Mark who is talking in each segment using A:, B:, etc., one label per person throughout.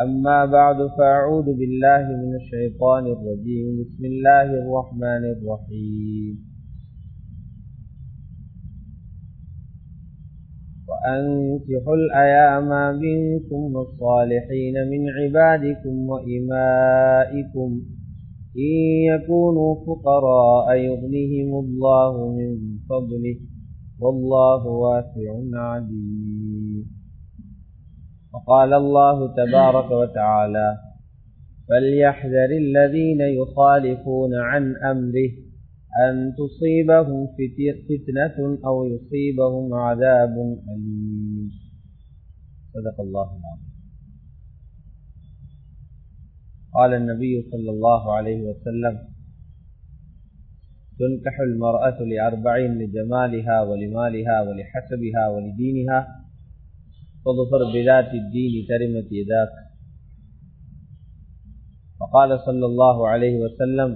A: أما بعد فأعوذ بالله من الشيطان الرجيم. بسم الله الرحمن الرحيم. وأنكحوا الأيام منكم والصالحين من عبادكم وإمائكم. إن يكونوا فقراء يغنهم الله من فضله. والله واسع عليم. وقال الله تبارك وتعالى فليحذر الذين يخالفون عن أمره أن تصيبهم فتنة أو يصيبهم عذاب أليم. صدق الله العظيم. قال النبي صلى الله عليه وسلم تنكح المرأة لأربعين لجمالها ولمالها ولحسبها ولدينها فاظفر بذات الدين ترمت يداك وقال صلى الله عليه وسلم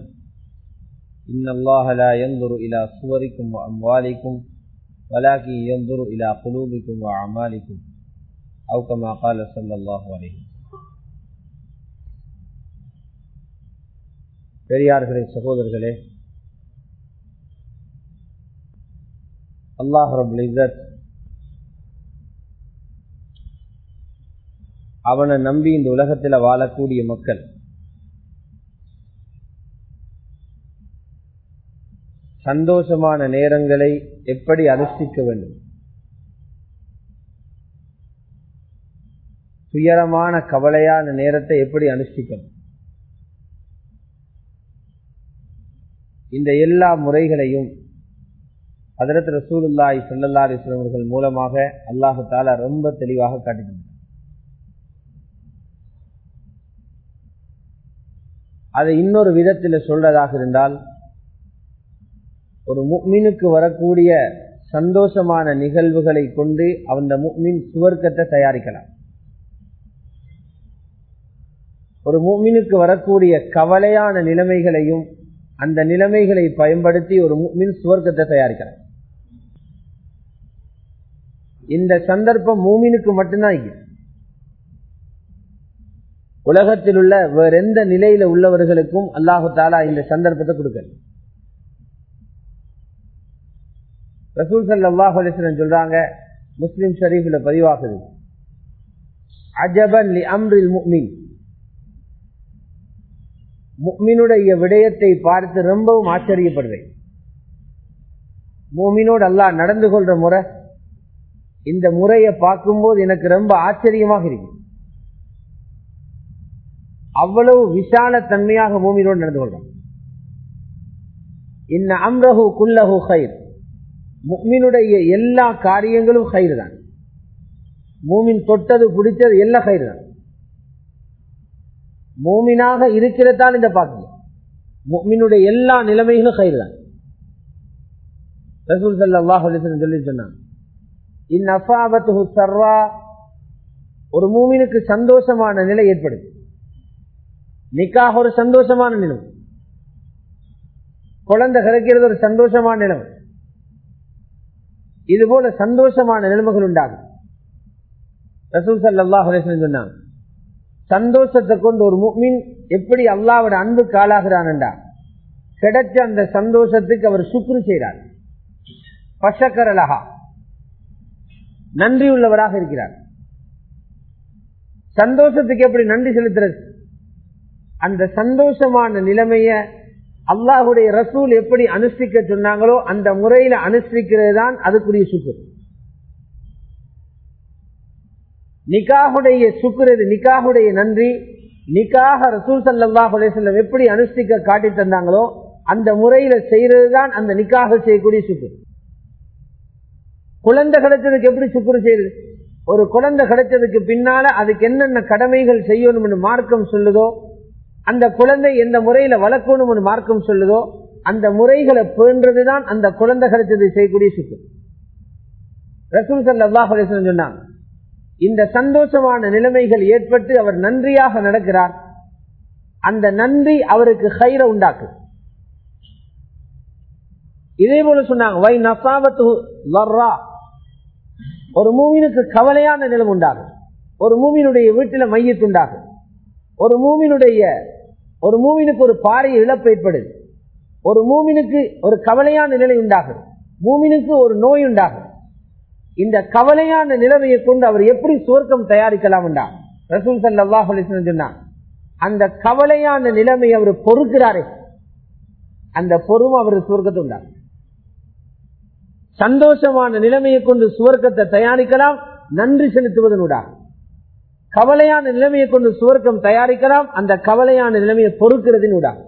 A: إن الله لا ينظر إلى صوركم وأموالكم ولكن ينظر إلى قلوبكم وأعمالكم أو كما قال صلى الله عليه وسلم பெரியார்களே சகோதரர்களே அல்லாஹ் ரபுல் இசத் அவனை நம்பி இந்த உலகத்தில் வாழக்கூடிய மக்கள். சந்தோஷமான நேரங்களை எப்படி அனுஷ்டிக்க வேண்டும்? துயரமான கவலையான நேரத்தை எப்படி அனுஷ்டிக்கணும்? இந்த எல்லா முறைகளையும் அதரத் ரசூலுல்லாய் சல்லல்லா அலிஸ்லவர்கள் மூலமாக அல்லாஹு தாலா ரொம்ப தெளிவாக காட்டுகின்றனர் அதை இன்னொரு விதத்தில் சொல்றதாக இருந்தால் ஒரு முக்மீனுக்கு வரக்கூடிய சந்தோஷமான நிகழ்வுகளை கொண்டு அந்த முக்மீன் சுவர்க்கத்தை தயாரிக்கலாம். ஒரு முக்மீனுக்கு வரக்கூடிய கவலையான நிலைமைகளையும் அந்த நிலைமைகளை பயன்படுத்தி ஒரு முக்மீன் சுவர்க்கத்தை தயாரிக்கலாம். இந்த சந்தர்ப்பம் மூமினுக்கு மட்டும்தான் இருக்கு. உலகத்தில் உள்ள வேற எந்த நிலையில உள்ளவர்களுக்கும் அல்லாஹு தாலா இந்த சந்தர்ப்பத்தை கொடுக்கல. ரசூல் சல்லாஹ் அலிஸ்லம் சொல்றாங்க முஸ்லிம் ஷரீஃபில் பதிவாகுது. அஜபன் லி அம்ரில் முக்மின் முக்மினுடைய விடயத்தை பார்த்து ரொம்பவும் ஆச்சரியப்படுவேன். மூமினோடு அல்லாஹ் நடந்து கொள்ற முறை இந்த முறையை பார்க்கும்போது எனக்கு ரொம்ப ஆச்சரியமாக இருக்கு. அவ்வளவு விசால தன்மையாக மூமினோடு நடந்து கொள்றான் இன்ன அம்ரஹு குல்லஹு ஹைர் முக்மினுடைய எல்லா காரியங்களும் கயிறு தான் மூமின் தொட்டது பிடிச்சது எல்லாம் கயிறு தான் மூமினாக இருக்கிறதால் இந்த பாக்கியம். முக்மினுடைய எல்லா நிலைமைகளும் கயிறு தான் ரசூல் சல்லாஹ் சொல்லி சொன்னான் இன் அஃபாபத்து சர்வா ஒரு மூமினுக்கு சந்தோஷமான நிலை ஏற்படுது. நிக்காக ஒரு சந்தோஷமான நிலம். குழந்தை கிடைக்கிறது ஒரு சந்தோஷமான நிலம். இது போல சந்தோஷமான நிலைமைகள் உண்டாகும். ரசூல் சல்லாஹ் சொன்னாங்க சந்தோஷத்தை கொண்டு ஒரு மீன் எப்படி அல்லாவோட அன்பு காலாகிறான்டா கிடைச்ச அந்த சந்தோஷத்துக்கு அவர் சுக்ரு செய்கிறார். பசக்கரலகா நன்றி உள்ளவராக இருக்கிறார். சந்தோஷத்துக்கு எப்படி நன்றி செலுத்துறது? அந்த சந்தோஷமான நிலைமைய அல்லாஹுடைய ரசூல் எப்படி அனுஷ்டிக்க சொன்னாங்களோ அந்த முறையில அனுஷ்டிக்கிறது தான் அதுக்குரிய சுக்குர் நிக்காஹுடைய சுக்குறது நிக்காஹுடைய நன்றி. நிக்காக ரசூல் சல்லாஹுடைய செல்லம் எப்படி அனுஷ்டிக்க காட்டி தந்தாங்களோ அந்த முறையில செய்யறதுதான் அந்த நிக்காக செய்யக்கூடிய சுக்குர் குழந்தை கிடைச்சதுக்கு எப்படி சுக்குரு செய்யுது ஒரு குழந்தை கிடைச்சதுக்கு பின்னால அதுக்கு என்னென்ன கடமைகள் செய்யணும்னு மார்க்கம் சொல்லுதோ அந்த குழந்தை எந்த முறையில வளர்க்கணும்னு மார்க்கம் சொல்லுதோ அந்த முறைகளை பேன்றதுதான் அந்த குழந்தை கிடைச்சது செய்யக்கூடிய சுக்கு ரசூல் சல்லாஹ் சொன்னாங்க இந்த சந்தோஷமான நிலைமைகள் ஏற்பட்டு அவர் நன்றியாக நடக்கிறார் அந்த நன்றி அவருக்கு கயிற உண்டாக்கு இதே போல சொன்னாங்க வை நசாபத்து வர்றா ஒரு மூவினுக்கு கவலையான நிலம் உண்டாகும் ஒரு மூவினுடைய வீட்டில மையத்துண்டாகும் ஒரு மூவினுடைய ஒரு மூமினுக்கு ஒரு பாரிய இழப்பு ஏற்படுது. ஒரு மூமினுக்கு ஒரு கவலையான நிலை உண்டாகும் மூமினுக்கு ஒரு நோய் உண்டாகும் இந்த கவலையான நிலைமையை கொண்டு அவர் எப்படி சுவர்க்கம் தயாரிக்கலாம் ரசூல் சல்லாஹ் அந்த கவலையான நிலைமை அவர் பொறுக்கிறாரே. அந்த பொறுமை அவர் சுவர்க்கத்தை உண்டாகும் சந்தோஷமான நிலைமையை கொண்டு சுவர்க்கத்தை தயாரிக்கலாம் நன்றி செலுத்துவதனூடாக கவலையான நிலைமையை கொண்டு சுவர்க்கம் தயாரிக்கலாம் அந்த கவலையான நிலைமையை பொறுக்கிறதினூடாக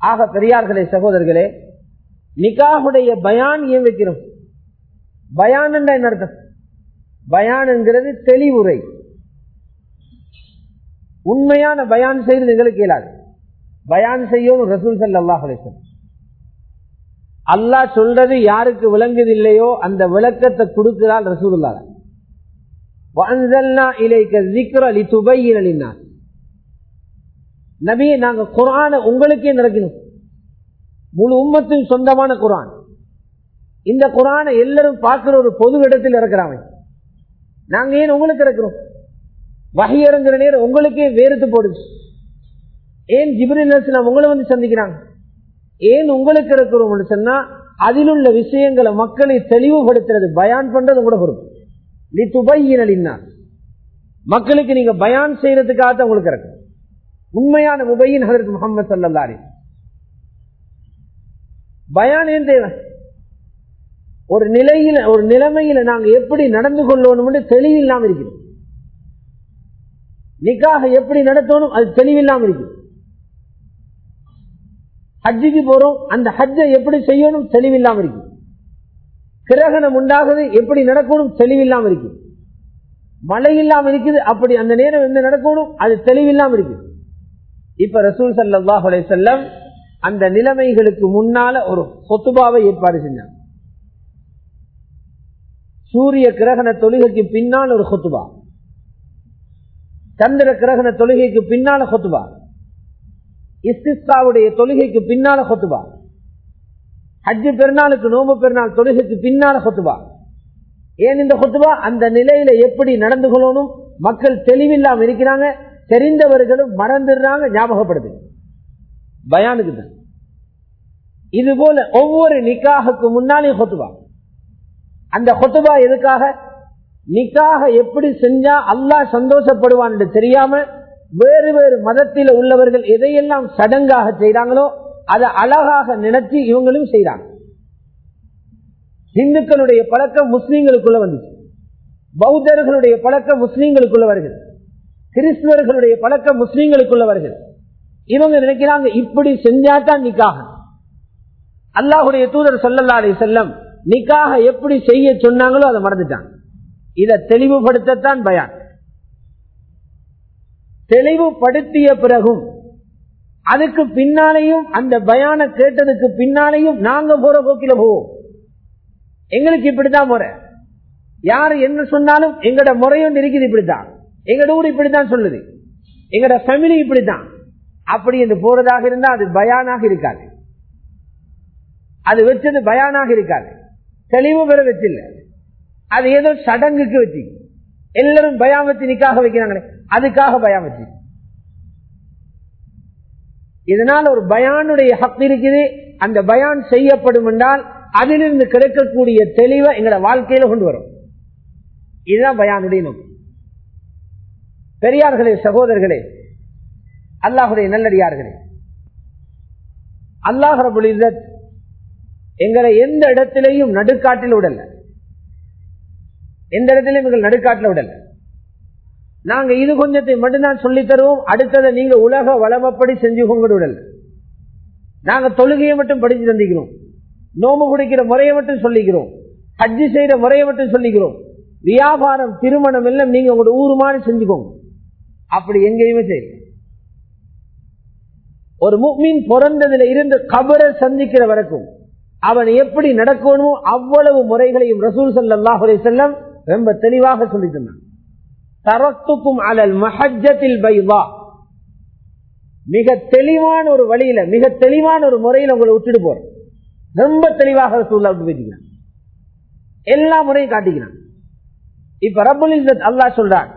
A: ஆக பெரியார்களே சகோதரர்களே நிகாவுடைய பயான் ஏன் வைக்கிறோம்? பயான் என்ன அர்த்தம்? பயான் என்கிறது தெளிவுரை. உண்மையான பயான் செய்து எங்களுக்கு இயலாது பயான் செய்யணும் ரசூல் சல்லாஹ் அலிசன் அல்லாஹ் சொல்றது யாருக்கு விளங்குது இல்லையோ அந்த விளக்கத்தை கொடுக்கிறாள் ரசூலுல்லா நபியை நாங்க குரான உங்களுக்கே நடக்கணும் முழு உம்மத்தின் சொந்தமான குரான் இந்த குரானை எல்லாரும் பார்க்கிற ஒரு பொது இடத்தில் இருக்கிறாங்க நாங்க ஏன் உங்களுக்கு இருக்கிறோம்? வகையறங்கிற நேரம் உங்களுக்கே வேறுத்து போடுச்சு. ஏன் ஜிப்ரில் உங்களை வந்து சந்திக்கிறாங்க? ஏன் உங்களுக்கு இருக்கிறோம் சொன்னா அதில் உள்ள விஷயங்களை மக்களை தெளிவுபடுத்துறது பயான் பண்றது கூட பொறுப்பு. நீ மக்களுக்கு நீங்க பயான் செய்யறதுக்காக உங்களுக்கு இருக்கு உண்மையான முபையின் அதற்கு முகமது சல்லாரி பயான் ஏன் தேவை? ஒரு நிலையில ஒரு நிலைமையில நாங்க எப்படி நடந்து கொள்ளணும் தெளிவில்லாம இருக்கிறோம் நிக்காக எப்படி நடத்தணும் அது தெளிவில்லாம இருக்கு ஹஜ்ஜிக்கு போறோம் அந்த ஹஜ்ஜை எப்படி செய்யணும் தெளிவில்லாம இருக்கு கிரகணம் உண்டாகுது எப்படி நடக்கணும் தெளிவில்லாம இருக்கு. மழை இல்லாம இருக்குது அப்படி அந்த நேரம் என்ன நடக்கணும் அது தெளிவில்லாம இருக்கு. இப்ப ரசூல் சல்லாஹ் செல்லம் அந்த நிலைமைகளுக்கு முன்னால ஒரு சொத்துபாவை ஏற்பாடு செஞ்சாங்க. சூரிய கிரகண தொழுகைக்கு பின்னால் ஒரு சொத்துபா சந்திர கிரகண தொழுகைக்கு பின்னால சொத்துபா இஸ்திஸ்தாவுடைய தொழுகைக்கு பின்னால சொத்துபா ஹஜ்ஜு பெருநாளுக்கு நோம்பு பெருநாள் தொழுகைக்கு பின்னால கொத்துவா ஏன் இந்த கொத்துவா அந்த நிலையில எப்படி நடந்து கொள்ளணும்? மக்கள் தெளிவில்லாம இருக்கிறாங்க. தெரிந்தவர்களும் மறந்துடுறாங்க ஞாபகப்படுது. பயானுக்கு தான். இது போல ஒவ்வொரு நிக்காகுக்கு முன்னாலே கொத்துவா அந்த கொத்துபா எதுக்காக? நிக்காக எப்படி செஞ்சா அல்லாஹ் சந்தோஷப்படுவான் என்று தெரியாம வேறு வேறு மதத்தில் உள்ளவர்கள் எதையெல்லாம் சடங்காக செய்கிறாங்களோ அதை அழகாக நினைச்சு இவங்களும் செய்றாங்க. இந்துக்களுடைய பழக்கம் முஸ்லீம்களுக்குள்ள வந்துச்சு. பௌத்தர்களுடைய பழக்கம் முஸ்லீம்களுக்குள்ள வருகிறது. கிறிஸ்துவர்களுடைய பழக்கம் முஸ்லீம்களுக்குள்ள வருகிறது. இவங்க நினைக்கிறாங்க இப்படி செஞ்சாதான் நிக்காக. அல்லாஹுடைய தூதர் சொல்லல்லா அலி செல்லம் நிக்காக எப்படி செய்ய சொன்னாங்களோ அதை மறந்துட்டாங்க. இதை தெளிவுபடுத்தத்தான் பயான். தெளிவுபடுத்திய பிறகும் அதுக்கு பின்னாலேயும் அந்த பயான கேட்டதுக்கு பின்னாலேயும் நாங்க போற போக்கில போவோம் எங்களுக்கு இப்படித்தான் முறை யாரு என்ன சொன்னாலும் எங்கட முறையும் இருக்குது இப்படித்தான். எங்கட ஊர் இப்படித்தான் சொல்லுது. எங்கட ஃபேமிலி இப்படித்தான். அப்படி என்று போறதாக இருந்தா அது பயானாக இருக்காது. அது வச்சது பயானாக இருக்காது. தெளிவு பெற வச்சில்ல. அது ஏதோ சடங்குக்கு வச்சு. எல்லாரும் பயம் வச்சு நிக்காக வைக்கிறாங்களே. அதுக்காக பயம் இதனால் ஒரு பயானுடைய ஹக் இருக்குது. அந்த பயான் செய்யப்படும் என்றால் அதிலிருந்து கிடைக்கக்கூடிய தெளிவை எங்களோட வாழ்க்கையில கொண்டு வரும். இதுதான் பயானுடைய நோக்கம். பெரியார்களே சகோதரர்களே அல்லாஹுடைய நல்லடியார்களே அல்லாஹ் எங்களை எந்த இடத்திலையும் நடுக்காட்டில் விடல. எந்த இடத்திலும் எங்கள் நடுக்காட்டில் விடல. நாங்க இது கொஞ்சத்தை மட்டும்தான் சொல்லி தருவோம். அடுத்ததை நீங்க உலக வளமப்படி செஞ்சு கொண்டு நாங்க தொழுகையை மட்டும் படிச்சு தந்திக்கிறோம். நோம்பு குடிக்கிற முறையை மட்டும் சொல்லிக்கிறோம். ஹஜ்ஜி செய்யற முறையை மட்டும் சொல்லிக்கிறோம். வியாபாரம் திருமணம் எல்லாம் நீங்க உங்களோட ஊரு மாதிரி செஞ்சுக்கோங்க. அப்படி எங்கேயுமே செய்யல. ஒரு மீன் பிறந்ததுல இருந்து கபரை சந்திக்கிற வரைக்கும் அவன் எப்படி நடக்கணுமோ அவ்வளவு முறைகளையும் ரசூல் சல்லாஹ் செல்லம் ரொம்ப தெளிவாக சொல்லி தந்தான். தரத்துக்கும் அலல் மஹஜத்தில் பைவா மிக தெளிவான ஒரு வழியில மிக தெளிவான ஒரு முறையில் உங்களை விட்டுட்டு போறேன் ரொம்ப தெளிவாக ரசூல்லா விட்டு பேசிக்கிறான். எல்லா முறையும் காட்டிக்கிறான். இப்ப ரபுல் இஸ்ஸத் அல்லாஹ் சொல்றான்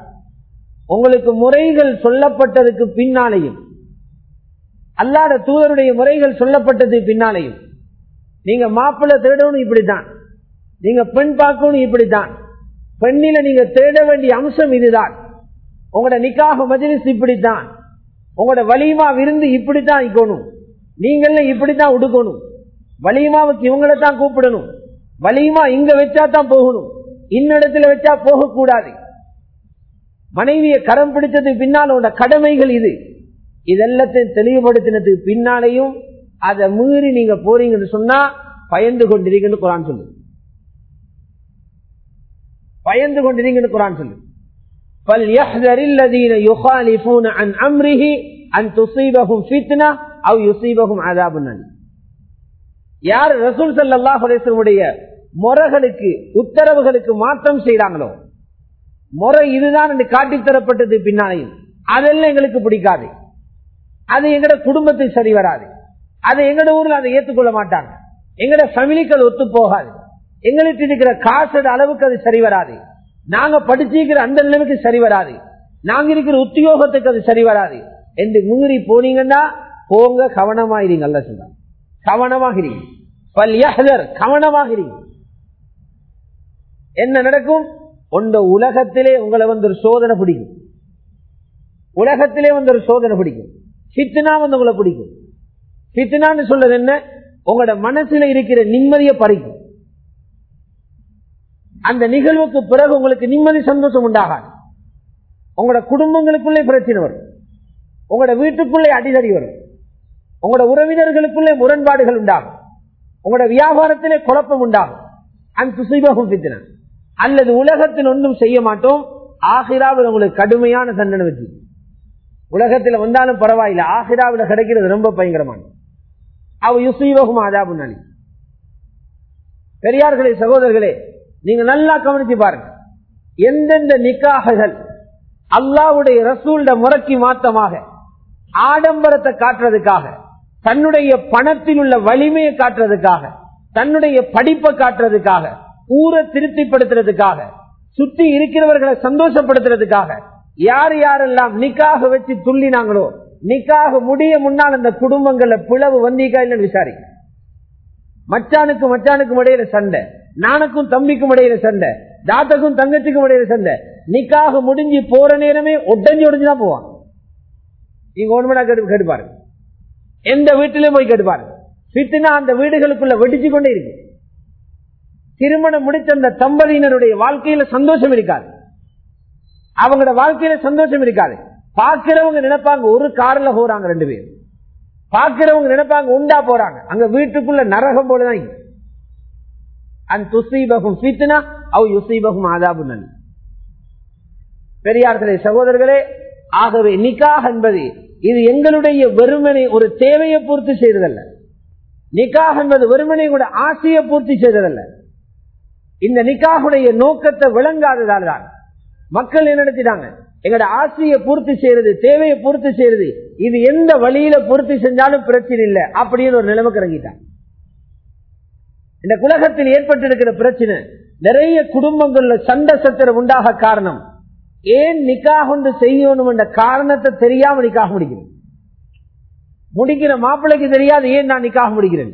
A: உங்களுக்கு முறைகள் சொல்லப்பட்டதுக்கு பின்னாலையும் அல்லாத தூதருடைய முறைகள் சொல்லப்பட்டதுக்கு பின்னாலையும் நீங்க மாப்பிள்ளை தேடணும் இப்படித்தான் நீங்க பெண் பார்க்கணும் இப்படித்தான் பெண்ணில நீங்க தேட வேண்டிய அம்சம் இதுதான். உங்களோட நிக்காக மஜிலிஸ் இப்படித்தான். உங்களோட வலிமா விருந்து இப்படித்தான் இருக்கணும் நீங்கள இப்படித்தான் உடுக்கணும். வலிமாவுக்கு இவங்களை தான் கூப்பிடணும். வலிமா இங்க வச்சா தான் போகணும். இன்னிடத்துல வச்சா போகக்கூடாது. மனைவியை கரம் பிடிச்சதுக்கு பின்னால் உன்னோட கடமைகள் இது. இதெல்லாத்தையும் தெளிவுபடுத்தினதுக்கு பின்னாலையும் அதை மீறி நீங்க போறீங்கன்னு சொன்னா பயந்து கொண்டிருக்கீங்கன்னு குரான் சொல்லுங்க பயந்து கொண்டிருக்கீங்கன்னு குரான் சொல்லு فَلْيَحْذَرِ الَّذِينَ يُخَالِفُونَ عَنْ أَمْرِهِ أَنْ تُصِيبَهُمْ فِتْنَةٌ أَوْ يُصِيبَهُمْ عَذَابٌ أَلِيمٌ யார் ரசூல் ஸல்லல்லாஹு அலைஹி வஸல்லம் முறைகளுக்கு உத்தரவுகளுக்கு மாற்றம் செய்றாங்களோ முறை இதுதான் என்று காட்டித் தரப்பட்டது பின்னாலையும் அதெல்லாம் எங்களுக்கு பிடிக்காது அது எங்கட குடும்பத்துக்கு சரி வராது அது எங்கட ஊர்ல அதை ஏற்றுக்கொள்ள மாட்டாங்க எங்கட ஃபேமிலிக்கு அது ஒத்து போகாது எங்களுக்கு இருக்கிற காசோட அளவுக்கு அது சரி வராது. நாங்க படிச்சிருக்கிற அந்த நிலைமைக்கு சரி வராது. நாங்க இருக்கிற உத்தியோகத்துக்கு அது சரி வராது. என்று மீறி போனீங்கன்னா போங்க கவனமாகிறீங்க அல்ல சொல்ற கவனமாகிறீங்க கவனமாகிறீங்க என்ன நடக்கும்? உண்ட உலகத்திலே உங்களை வந்து ஒரு சோதனை பிடிக்கும். உலகத்திலே வந்து ஒரு சோதனை பிடிக்கும். சித்தனா வந்து உங்களை பிடிக்கும். சித்தனான்னு சொல்றது என்ன? உங்களோட மனசுல இருக்கிற நிம்மதியை பறிக்கும். அந்த நிகழ்வுக்கு பிறகு உங்களுக்கு நிம்மதி சந்தோஷம் உண்டாகாது. உங்களோட குடும்பங்களுக்குள்ளே பிரச்சனை வரும். உங்களோட வீட்டுக்குள்ளே அடிதடி வரும். உங்களோட உறவினர்களுக்குள்ளே முரண்பாடுகள் உண்டாகும். உங்களோட வியாபாரத்திலே குழப்பம் உண்டாகும். அந்த சுசீபகம் பித்தின அல்லது உலகத்தில் ஒன்றும் செய்ய மாட்டோம். ஆகிராவில் உங்களுக்கு கடுமையான தண்டனை வச்சு. உலகத்தில் வந்தாலும் பரவாயில்லை. ஆகிராவில் கிடைக்கிறது ரொம்ப பயங்கரமானது. அவ யுசீவகும் ஆதாபு நலி பெரியார்களே சகோதரர்களே நீங்க நல்லா கவனிச்சு பாருங்க. எந்தெந்த நிக்காககள் அல்லாவுடைய ரசூல்ட முறைக்கு மாத்தமாக ஆடம்பரத்தை காட்டுறதுக்காக தன்னுடைய பணத்தில் உள்ள வலிமையை காட்டுறதுக்காக தன்னுடைய படிப்பை காட்டுறதுக்காக ஊரை திருப்திப்படுத்துறதுக்காக சுத்தி இருக்கிறவர்களை சந்தோஷப்படுத்துறதுக்காக யார் யாரெல்லாம் நிக்காக வச்சு துள்ளினாங்களோ நிக்காக முடிய முன்னால் அந்த குடும்பங்கள்ல பிளவு வந்தீங்க இல்லைன்னு விசாரி மச்சானுக்கு மச்சானுக்கும் இடையில சண்டை. நானுக்கும் தம்பிக்கும் இடையில சண்டை. தாத்தக்கும் தங்கச்சிக்கும் இடையில சண்டை. நிக்காக முடிஞ்சு போற நேரமே உடஞ்சி உடஞ்சுதான் போவான். நீங்க ஒண்ணுமடா கேட்டு கேட்டுப்பாரு எந்த வீட்டிலும் போய் கேட்டுப்பாரு பித்துனா அந்த வீடுகளுக்குள்ள வெடிச்சு கொண்டே இருக்கு. திருமணம் முடிச்ச அந்த தம்பதியினருடைய வாழ்க்கையில சந்தோஷம் இருக்காது. அவங்களோட வாழ்க்கையில சந்தோஷம் இருக்காது. பாக்குறவங்க நினைப்பாங்க ஒரு கார்ல போறாங்க ரெண்டு பேரும் பாக்குறவங்க நினைப்பாங்க உண்டா போறாங்க. அங்க வீட்டுக்குள்ள நரகம் போலதான் அன் துசீபகும் பித்னா அவ் யுசீபகும் ஆதாபு நன் பெரியார்களே சகோதரர்களே ஆகவே நிக்காக என்பது இது எங்களுடைய வெறுமனை ஒரு தேவையை பூர்த்தி செய்ததல்ல. நிக்காக என்பது வெறுமனை கூட ஆசையை பூர்த்தி செய்ததல்ல. இந்த நிக்காகுடைய நோக்கத்தை விளங்காததால் தான் மக்கள் என்ன நினைச்சிட்டாங்க எங்களோட ஆசையை பூர்த்தி செய்யறது தேவையை பூர்த்தி செய்யறது இது எந்த வழியில பூர்த்தி செஞ்சாலும் பிரச்சனை இல்லை அப்படின்னு ஒரு நிலைமை இறங்கிட்டாங்க. இந்த உலகத்தில் ஏற்பட்டிருக்கிற பிரச்சனை நிறைய குடும்பங்கள்ல சண்டை சத்திரம் உண்டாக காரணம். ஏன் நிக்காக ஒன்று செய்யணும் என்ற காரணத்தை தெரியாம நிக்காக முடிக்கிறேன் முடிக்கிற மாப்பிள்ளைக்கு தெரியாது ஏன் நான் நிக்காக முடிக்கிறேன்?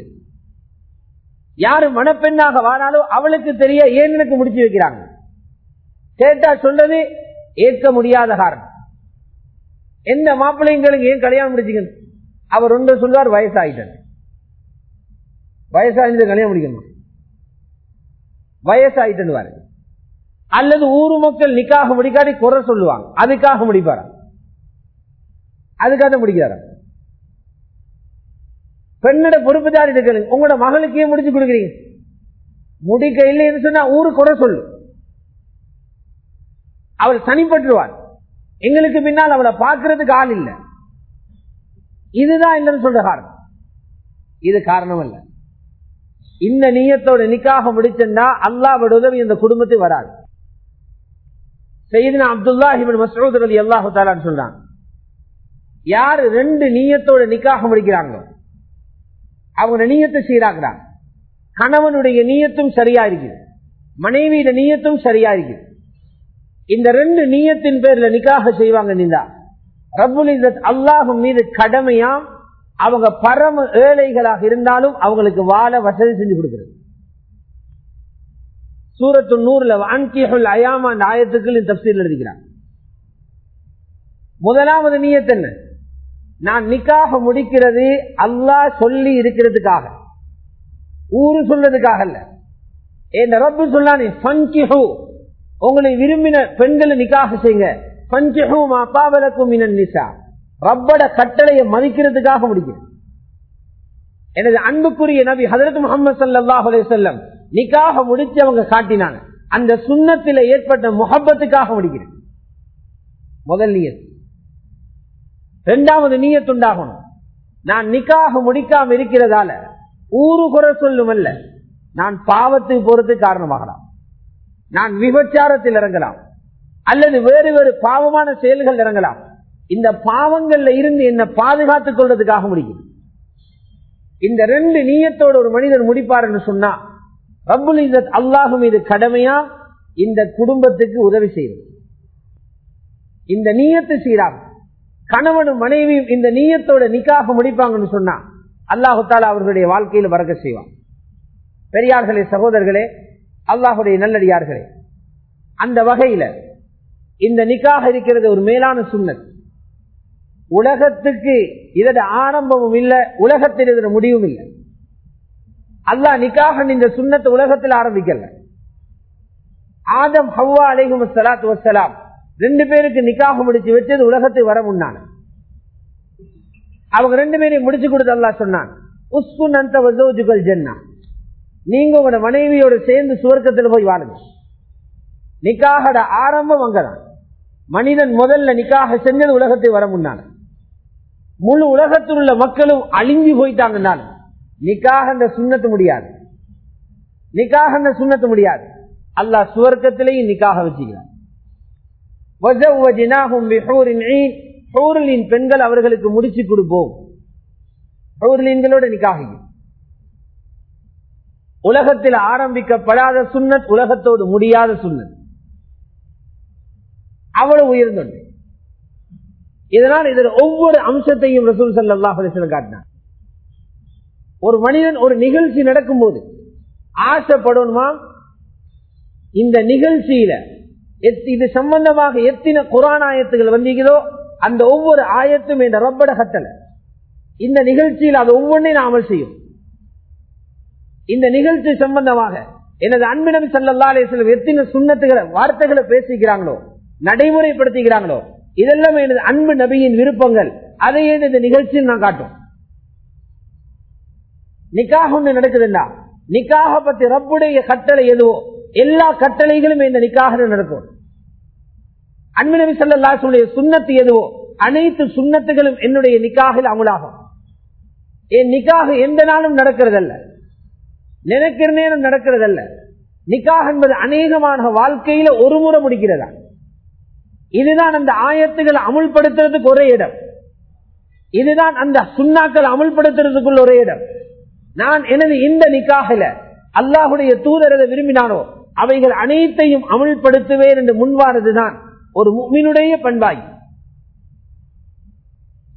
A: யாரு மணப்பெண்ணாக வாராலோ அவளுக்கு தெரிய ஏன் எனக்கு முடிச்சு வைக்கிறாங்க? கேட்டா சொல்றது ஏற்க முடியாத காரணம். எந்த மாப்பிள்ளைங்களுக்கு ஏன் கல்யாணம் முடிச்சுக்கணும்? அவர் ஒன்று சொல்வார் வயசாயிட்டார். வயசாயிருந்து கல்யாணம் முடிக்கணும் வயசாயிட்டு அல்லது ஊர் மக்கள் நிக்காக முடிக்காட்டி குறை சொல்லுவாங்க. அதுக்காக முடிப்பாரா? அதுக்காக முடிக்கிறாரா? பெண்ணோட பொறுப்புதாரி இருக்கிறது உங்களோட மகளுக்கே முடிச்சு கொடுக்குறீங்க. முடிக்க இல்லைன்னு சொன்னா ஊரு குறை சொல்லு. அவள் தனிப்பட்டுருவாள். எங்களுக்கு பின்னால் அவளை பார்க்கறதுக்கு ஆள் இல்லை. இதுதான் இல்லைன்னு சொல்ற காரணம். இது காரணம் அல்ல. இந்த நீயத்தோட நிக்காக முடிச்சா அல்லாவோட உதவி இந்த குடும்பத்தை வராது. செய்தினா அப்துல்லா இவன் மசூத் அலி அல்லாஹு தாலான்னு சொல்றாங்க. யாரு ரெண்டு நீயத்தோட நிக்காக முடிக்கிறாங்களோ அவங்க நீயத்தை சீராக்குறாங்க. கணவனுடைய நீயத்தும் சரியா இருக்குது. மனைவியிட நீயத்தும் சரியா இருக்குது. இந்த ரெண்டு நீயத்தின் பேர்ல நிக்காக செய்வாங்க நீந்தா. ரபுல் இசத் அல்லாஹும் மீது கடமையா அவங்க பரம ஏழைகளாக இருந்தாலும் அவங்களுக்கு வாழ வசதி செஞ்சு கொடுக்கிறது. சூரத்து நூறுல அன்கிஹுல் அயாமா அந்த ஆயத்துக்கள் தப்சீல் எழுதிக்கிறாங்க. முதலாவது நீயத் என்ன? நான் நிக்காக முடிக்கிறது அல்லாஹ் சொல்லி இருக்கிறதுக்காக. ஊரு சொல்றதுக்காக அல்ல. இந்த ரப்பு சொல்லானே உங்களை விரும்பின பெண்களை நிக்காக செய்யுங்க. பங்கிஹூ மாபாவலக்கும் இனன் நிசா. ரப்பட கட்டளையை மதிக்கிறதுக்காக முடிக்கிறேன் எனது அன்புக்குரிய நபி ஹதரத் முகமது சல்லாஹ் செல்லம் நிக்காக முடிச்சவங்க காட்டினாங்க. அந்த சுண்ணத்தில் ஏற்பட்ட முகப்பத்துக்காக முடிக்கிறேன் முதல் நீயத். இரண்டாவது நீயத்துண்டாகணும் நான் நிக்காக முடிக்காம இருக்கிறதால ஊரு குறை சொல்லும் அல்ல நான் பாவத்துக்கு போறது காரணமாகலாம். நான் விபச்சாரத்தில் இறங்கலாம். அல்லது வேறு வேறு பாவமான செயல்கள் இறங்கலாம். இந்த பாவங்கள்ல இருந்து என்ன பாதுகாத்துக் கொள்றதுக்காக முடிக்கும் இந்த ரெண்டு நீயத்தோட ஒரு மனிதர் முடிப்பார் என்று சொன்னா ரப்புல் இசத் அல்லாஹு மீது கடமையா இந்த குடும்பத்துக்கு உதவி செய்வது? இந்த நீயத்து சீராகும் கணவனும் மனைவியும் இந்த நீயத்தோட நிக்காக முடிப்பாங்கன்னு சொன்னா அல்லாஹால அவர்களுடைய வாழ்க்கையில் வரக்க செய்வான். பெரியார்களே சகோதரர்களே அல்லாஹுடைய நல்லடியார்களே அந்த வகையில இந்த நிக்காக இருக்கிறது ஒரு மேலான சுண்ணத். உலகத்துக்கு இதோட ஆரம்பமும் இல்லை உலகத்தில் இதோட முடிவும் இல்லை. அல்லா நிக்காகன் இந்த சுண்ணத்தை உலகத்தில் ஆரம்பிக்கல. ஆதம் ஹவ்வா அலைஹும் சலாத்து வசலாம் ரெண்டு பேருக்கு நிக்காக முடிச்சு வச்சது உலகத்தை வர முன்னான அவங்க ரெண்டு பேரையும் முடிச்சு கொடுத்து அல்லா சொன்னான் உஸ்புன் அந்த வசோஜுகள் ஜென்னா. நீங்க உங்களோட மனைவியோட சேர்ந்து சுவர்க்கத்தில் போய் வாழுங்க நிக்காகட ஆரம்பம் அங்கதான். மனிதன் முதல்ல நிக்காக செஞ்சது உலகத்தை வர முன்னான முழு உலகத்தில் உள்ள மக்களும் அழிஞ்சு போயிட்டாங்கன்னாலும் நிக்காக அந்த சுண்ணத்து முடியாது. நிக்காக அந்த சுண்ணத்து முடியாது. அல்லாஹ் சுவர்க்கத்திலேயும் நிக்காக வச்சுக்கிறான். பெண்கள் அவர்களுக்கு முடிச்சு கொடுப்போம். நிக்காக உலகத்தில் ஆரம்பிக்கப்படாத சுண்ணத் உலகத்தோடு முடியாத சுண்ணத். அவ்வளவு உயர்ந்தொன்று இதனால் இதில் ஒவ்வொரு அம்சத்தையும் ரசூல் சல்லாஹ் காட்டினார். ஒரு மனிதன் ஒரு நிகழ்ச்சி நடக்கும் போது ஆசைப்படணுமா இந்த நிகழ்ச்சியில இது சம்பந்தமாக எத்தனை குரான் ஆயத்துகள் வந்தீங்களோ அந்த ஒவ்வொரு ஆயத்தும் இந்த ரப்பட கட்டல இந்த நிகழ்ச்சியில் அது ஒவ்வொன்றையும் அமல் செய்யும். இந்த நிகழ்ச்சி சம்பந்தமாக எனது அன்பிடம் சல்லா அலிஸ்லம் எத்தனை சுண்ணத்துகளை வார்த்தைகளை பேசிக்கிறாங்களோ நடைமுறைப்படுத்திக்கிறாங்களோ இதெல்லாம் எனது அன்பு நபியின் விருப்பங்கள். அதையே இந்த நிகழ்ச்சியில் நான் காட்டும்? நிக்காக ஒன்று நடக்குதுண்டா நிக்காக பத்தி ரப்புடைய கட்டளை எதுவோ எல்லா கட்டளைகளும் இந்த நிக்காக நடக்கும். அன்பு நபி சல்லாசுடைய சுண்ணத்து எதுவோ அனைத்து சுண்ணத்துகளும் என்னுடைய நிக்காகில் அமுலாகும். என் நிக்காக எந்த நாளும் நடக்கிறதல்ல. நினைக்கிற நேரம் நடக்கிறதல்ல. நிக்காக என்பது அநேகமான வாழ்க்கையில ஒரு முறை முடிக்கிறதா? இதுதான் அந்த ஆயத்துகளை அமுல்படுத்துறதுக்கு ஒரே இடம். இதுதான் அந்த சுண்ணாக்களை அமுல்படுத்துறதுக்குள்ள ஒரே இடம். நான் எனது இந்த நிக்காகல அல்லாஹுடைய தூதரதை விரும்பினானோ அவைகள் அனைத்தையும் அமுல்படுத்துவேன் என்று முன்வானதுதான் ஒரு மீனுடைய பண்பாய்.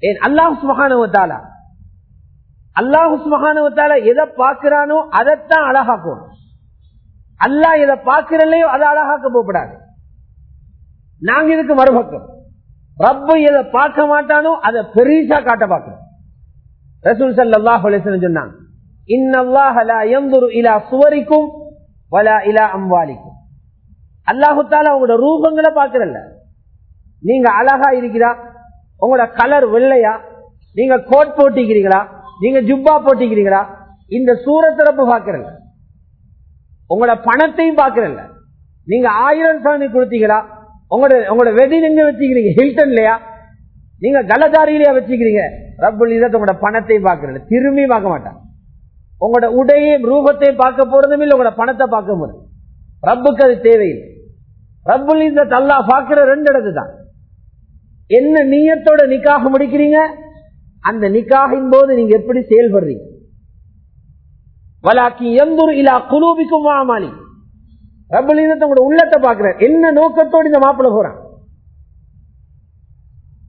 A: ஏன்? அல்லாஹ் சுமகானுவத்தாலா அல்லாஹு சுமகானுவத்தால எதை பார்க்கிறானோ அதைத்தான் அழகாக்கும். அல்லாஹ் எதை பார்க்கிறல்லையோ அதை அழகாக்க போகப்படாது நாங்க இதுக்கு மறுபக்கம் ரப்பு எதை பார்க்க மாட்டானோ அதை பெரிசா காட்ட பார்க்கிறோம் ரசூல் சல்லாஹ் சொன்னாங்க இன்னல்லாஹ் லா யன்துரு இலா சுவரிக்கும் வலா இலா அம்வாலிக்கும். அல்லாஹுத்தால உங்களோட ரூபங்களை பாக்குறல்ல நீங்க அழகா இருக்கிறா உங்களோட கலர் வெள்ளையா நீங்க கோட் போட்டிக்கிறீங்களா நீங்க ஜுப்பா போட்டிக்கிறீங்களா இந்த சூரத்திறப்பு பாக்குறல்ல உங்களோட பணத்தையும் பாக்குறல்ல நீங்க ஆயிரம் சாமி கொடுத்தீங்களா உங்களோட உங்களோட வெடிங் எங்க வச்சுக்கிறீங்க? ஹில்டன்லயா? நீங்க கலதாரியிலேயே வச்சுக்கிறீங்க? ரப்புல் இதை உங்களோட பணத்தையும் பார்க்கறது திரும்பி பார்க்க மாட்டான். உங்களோட உடையும் ரூபத்தையும் பார்க்க போறதும் இல்லை உங்களோட பணத்தை பார்க்க போறது. ரப்புக்கு அது தேவையில்லை. ரப்புல் இந்த தல்லா பார்க்கிற ரெண்டு இடத்து தான் என்ன நீயத்தோட நிக்காக முடிக்கிறீங்க? அந்த நிக்காகின் போது நீங்க எப்படி செயல்படுறீங்க? வலாக்கி எந்தூர் இலா குலூபிக்கும் மாமாலி ரப்புல் உள்ளத்தை பாக்குற என்ன நோக்கத்தோடு இந்த மாப்பிள்ள போறான்?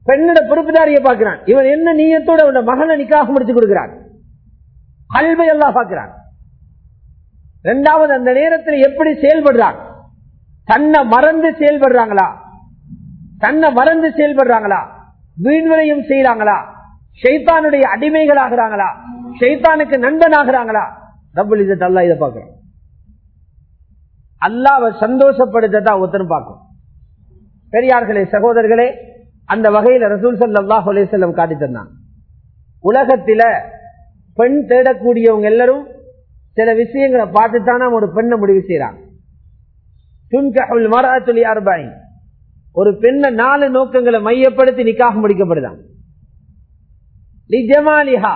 A: பெண்ணோட பொறுப்புதாரிய பார்க்கிறான். இவன் என்ன நீயத்தோட அவனோட மகனை நிக்காக முடிச்சு கொடுக்கிறான்? கல்வை எல்லாம் பார்க்கிறான். இரண்டாவது அந்த நேரத்தில் எப்படி செயல்படுறான்? தன்னை மறந்து செயல்படுறாங்களா? தன்னை மறந்து செயல்படுறாங்களா? வீண்வரையும் செய்யறாங்களா ஷைத்தானுடைய அடிமைகளாகிறாங்களா? ஷைத்தானுக்கு நண்பனாகிறாங்களா? ரப்பல் இதை அல்லா இதை பாக்குறான் அல்லாவை சந்தோஷப்படுத்ததான் ஒருத்தரும் பார்க்கும். பெரியார்களே சகோதரர்களே அந்த வகையில் ரசூல் சல்லாஹ் அலேசல்லம் காட்டி தந்தான். உலகத்தில பெண் தேடக்கூடியவங்க எல்லாரும் சில விஷயங்களை பார்த்துத்தானே ஒரு பெண்ணை முடிவு செய்யறாங்க ஒரு பெண்ணை நாலு நோக்கங்களை மையப்படுத்தி நிக்காக முடிக்கப்படுதான். நிஜமாலிஹா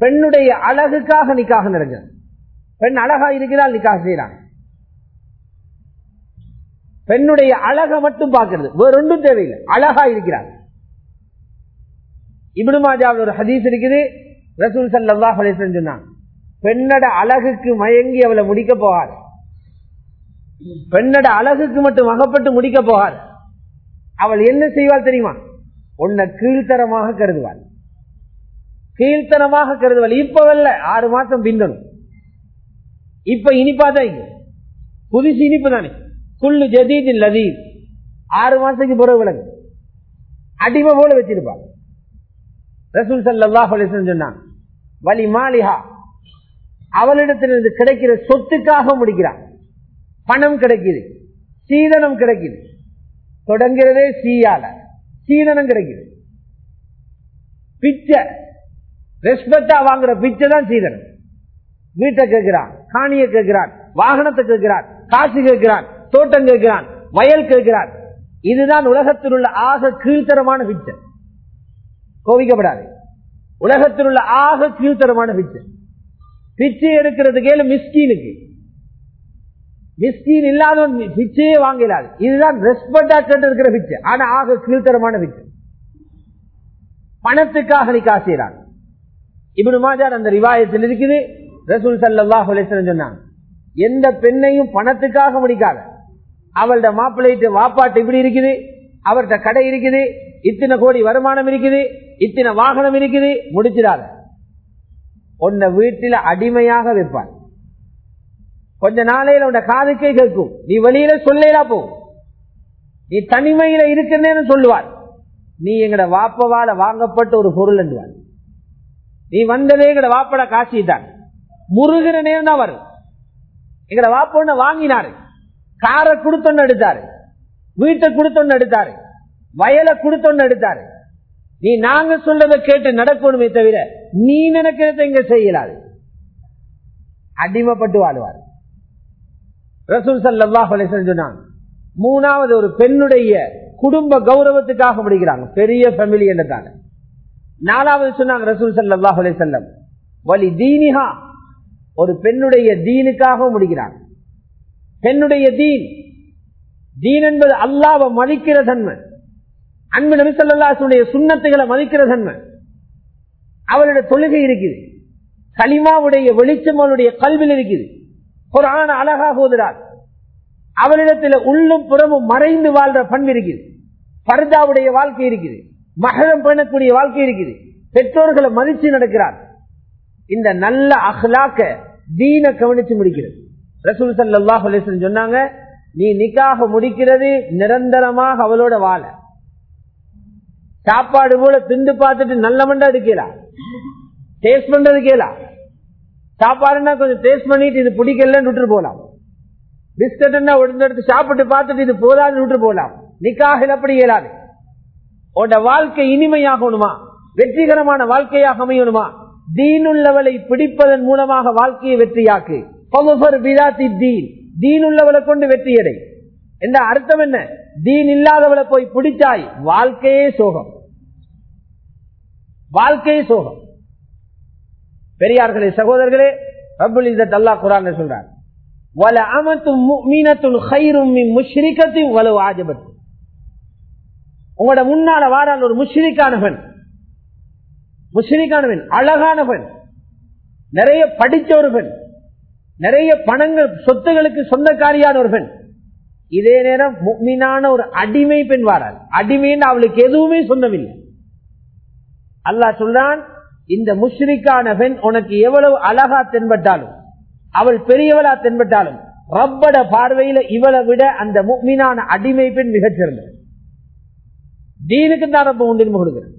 A: பெண்ணுடைய அழகுக்காக நிக்காக நடந்தது பெண் அழகா இருக்கிறால் நிக்காக செய்யறாங்க பெண்ணுடைய அழகை மட்டும் பார்க்கறது. வேற ஒன்றும் தேவையில்லை. அழகா இருக்கிறார் இப்னு மாஜாவில் ஒரு ஹதீஸ் இருக்குது. ரசூல் சல்லா அலிஸ்லம் சொன்னாங்க. பெண்ணட அழகுக்கு மயங்கி அவளை முடிக்க போகாது. பெண்ணட அழகுக்கு மட்டும் அகப்பட்டு முடிக்க போகாது. அவள் என்ன செய்வாள் தெரியுமா? உன்னை கீழ்த்தரமாக கருதுவாள். கீழ்த்தனமாக கருதுவாள். இப்பவல்ல ஆறு மாசம் பிந்தணும் இப்ப இனிப்பா தான் இங்க புதுசு இனிப்பு தானே. குள்ளு ஜதீதின் லதீத். ஆறு மாசத்துக்கு பிறகு விலங்கு அடிமை போல வச்சிருப்பாள் ரசூல் சல்லாஹ் சொன்னாங்க வலி மாலிஹா. அவளிடத்திலிருந்து கிடைக்கிற சொத்துக்காக முடிக்கிறான். பணம் கிடைக்குது சீதனம் கிடைக்குது. தொடங்கிறதே சீயால. சீதனம் கிடைக்குது. பிச்சை. ரெஸ்பெக்டா வாங்குற பிச்சை தான் சீதனம். வீட்டை கேட்கிறான் காணியை கேட்கிறான் வாகனத்தை கேட்கிறான் காசு கேட்கிறான். தோட்டம் கேட்கிறான் வயல் கேட்கிறான். இதுதான் உலகத்தில் உள்ள ஆக கீழ்த்தரமான பிச்சை கோவிக்கப்படாது உலகத்தில் உள்ள ஆக கீழ்த்தரமான பிச்சை பிச்சை எடுக்கிறதுக்கு மிஸ்கீனுக்கு. மிஸ்கீன் இல்லாதவன் பிச்சையே வாங்கலாது இதுதான் ரெஸ்பெக்டா கேட்டு இருக்கிற பிச்சை ஆனா ஆக கீழ்த்தரமான பிச்சை பணத்துக்காக நீ காசுறான் இப்படி மாஜார் அந்த ரிவாயத்தில் இருக்குது. ரசூல் சல்லாஹ் சொன்னாங்க எந்த பெண்ணையும் பணத்துக்காக முடிக்காத. அவள்ட மாப்பிள்ளைட்டு வாப்பாட்டு இப்படி இருக்குது? அவர்கிட்ட கடை இருக்குது? இத்தனை கோடி வருமானம் இருக்குது? இத்தனை வாகனம் இருக்குது? முடிச்சிடாத. உன்னை வீட்டில அடிமையாக வைப்பான். கொஞ்ச நாளையில உன்னை காதுக்கே கேட்கும். நீ வெளியில சொல்லா போ. நீ தனிமையில இருக்குன்னு சொல்லுவார். நீ எங்கட வாப்பவால வாங்கப்பட்ட ஒரு பொருள் என்றுவார். நீ வந்ததே எங்கட வாப்பட காசிதான் முருகிற நேரம் தான் வரும் எங்கட வாப்பன்னு வாங்கினாரு. காரை கொடுத்தொன்னு எடுத்தாரு. வீட்டை கொடுத்தொன்னு எடுத்தாரு. வயலை கொடுத்தொன்னு எடுத்தாரு. நீ நாங்க சொல்றதை கேட்டு நடக்கணுமே தவிர நீ நினைக்கிறத இங்க செய்யலாது. அடிமைப்பட்டு வாழ்வார். ரசூல் சல்லாஹ் சொன்னாங்க மூணாவது ஒரு பெண்ணுடைய குடும்ப கௌரவத்துக்காக முடிக்கிறாங்க பெரிய ஃபேமிலி நாலாவது சொன்னாங்க ரசூல் சல்லாஹ் செல்லம் வலி தீனிஹா. ஒரு பெண்ணுடைய தீனுக்காக முடிக்கிறாங்க பெண்ணுடைய தீன். தீன் என்பது அல்லாவை மதிக்கிற தன்மை. அன்பு நபிசல்லாசனுடைய சுண்ணத்துகளை மதிக்கிற தன்மை. அவளுடைய தொழுகை இருக்குது. கலிமாவுடைய வெளிச்சம் அவளுடைய கல்வியில் இருக்குது. குரான அழகாக ஓதுறாள் அவளிடத்தில் உள்ளும் புறமும் மறைந்து வாழ்ற பண்பு இருக்குது. பர்தாவுடைய வாழ்க்கை இருக்குது. மகரம் பண்ணக்கூடிய வாழ்க்கை இருக்குது. பெற்றோர்களை மதிச்சு நடக்கிறார். இந்த நல்ல அஹ்லாக்க தீன கவனிச்சு முடிக்கிறது. ரசூல் சல்லாஹ் சொன்னாங்க நீ நிக்காக முடிக்கிறது நிரந்தரமாக அவளோட வாழ. சாப்பாடு போல திண்டு பார்த்துட்டு நல்ல மண்டா எடுக்கலாம் டேஸ்ட் பண்றது கேளா சாப்பாடுனா கொஞ்சம் டேஸ்ட் பண்ணிட்டு இது பிடிக்கலன்னு விட்டுட்டு போலாம். பிஸ்கட் எடுத்து சாப்பிட்டு பார்த்துட்டு இது போதாதுன்னு விட்டு போகலாம் நிக்காக அப்படி இயலாது. உன்னோட வாழ்க்கை இனிமையாகணுமா? வெற்றிகரமான வாழ்க்கையாக அமையணுமா? தீனுள்ளவளை பிடிப்பதன் மூலமாக வாழ்க்கையை வெற்றியாக்கு. தீன் தீனுள்ளவளை கொண்டு வெற்றியடை என்ற அர்த்தம் என்ன? தீன் இல்லாதவளை போய் பிடிச்சாய் வாழ்க்கையே சோகம். வாழ்க்கையே சோகம். பெரியார்களே சகோதரர்களே ரபுல் இசத் அல்லா குரான் சொல்றார். வல அமத்தும் மீனத்துள் ஹைரும் முஷ்ரிக்கத்தையும் வலு ஆஜபத்து உங்களோட முன்னால வாரால் ஒரு முஷ்ரிக்கானவன். முஷ்ரிக்கானவன் அழகானவன். நிறைய படிச்ச ஒரு பெண் நிறைய பணங்கள் சொத்துகளுக்கு சொந்தக்காரியான ஒரு பெண். இதே நேரம் மீனான ஒரு அடிமை பெண் வாராள். அடிமைன்னு அவளுக்கு எதுவுமே சொந்தமில்லை. அல்லாஹ் சொல்றான் இந்த முஷ்ரிக்கான பெண் உனக்கு எவ்வளவு அழகா தென்பட்டாலும் அவள் பெரியவளா தென்பட்டாலும் ரப்பட பார்வையில இவளை விட அந்த மீனான அடிமை பெண் மிகச்சிறந்த தீனுக்கு தான் ரொம்ப முன்னுரிமை கொடுக்கிறது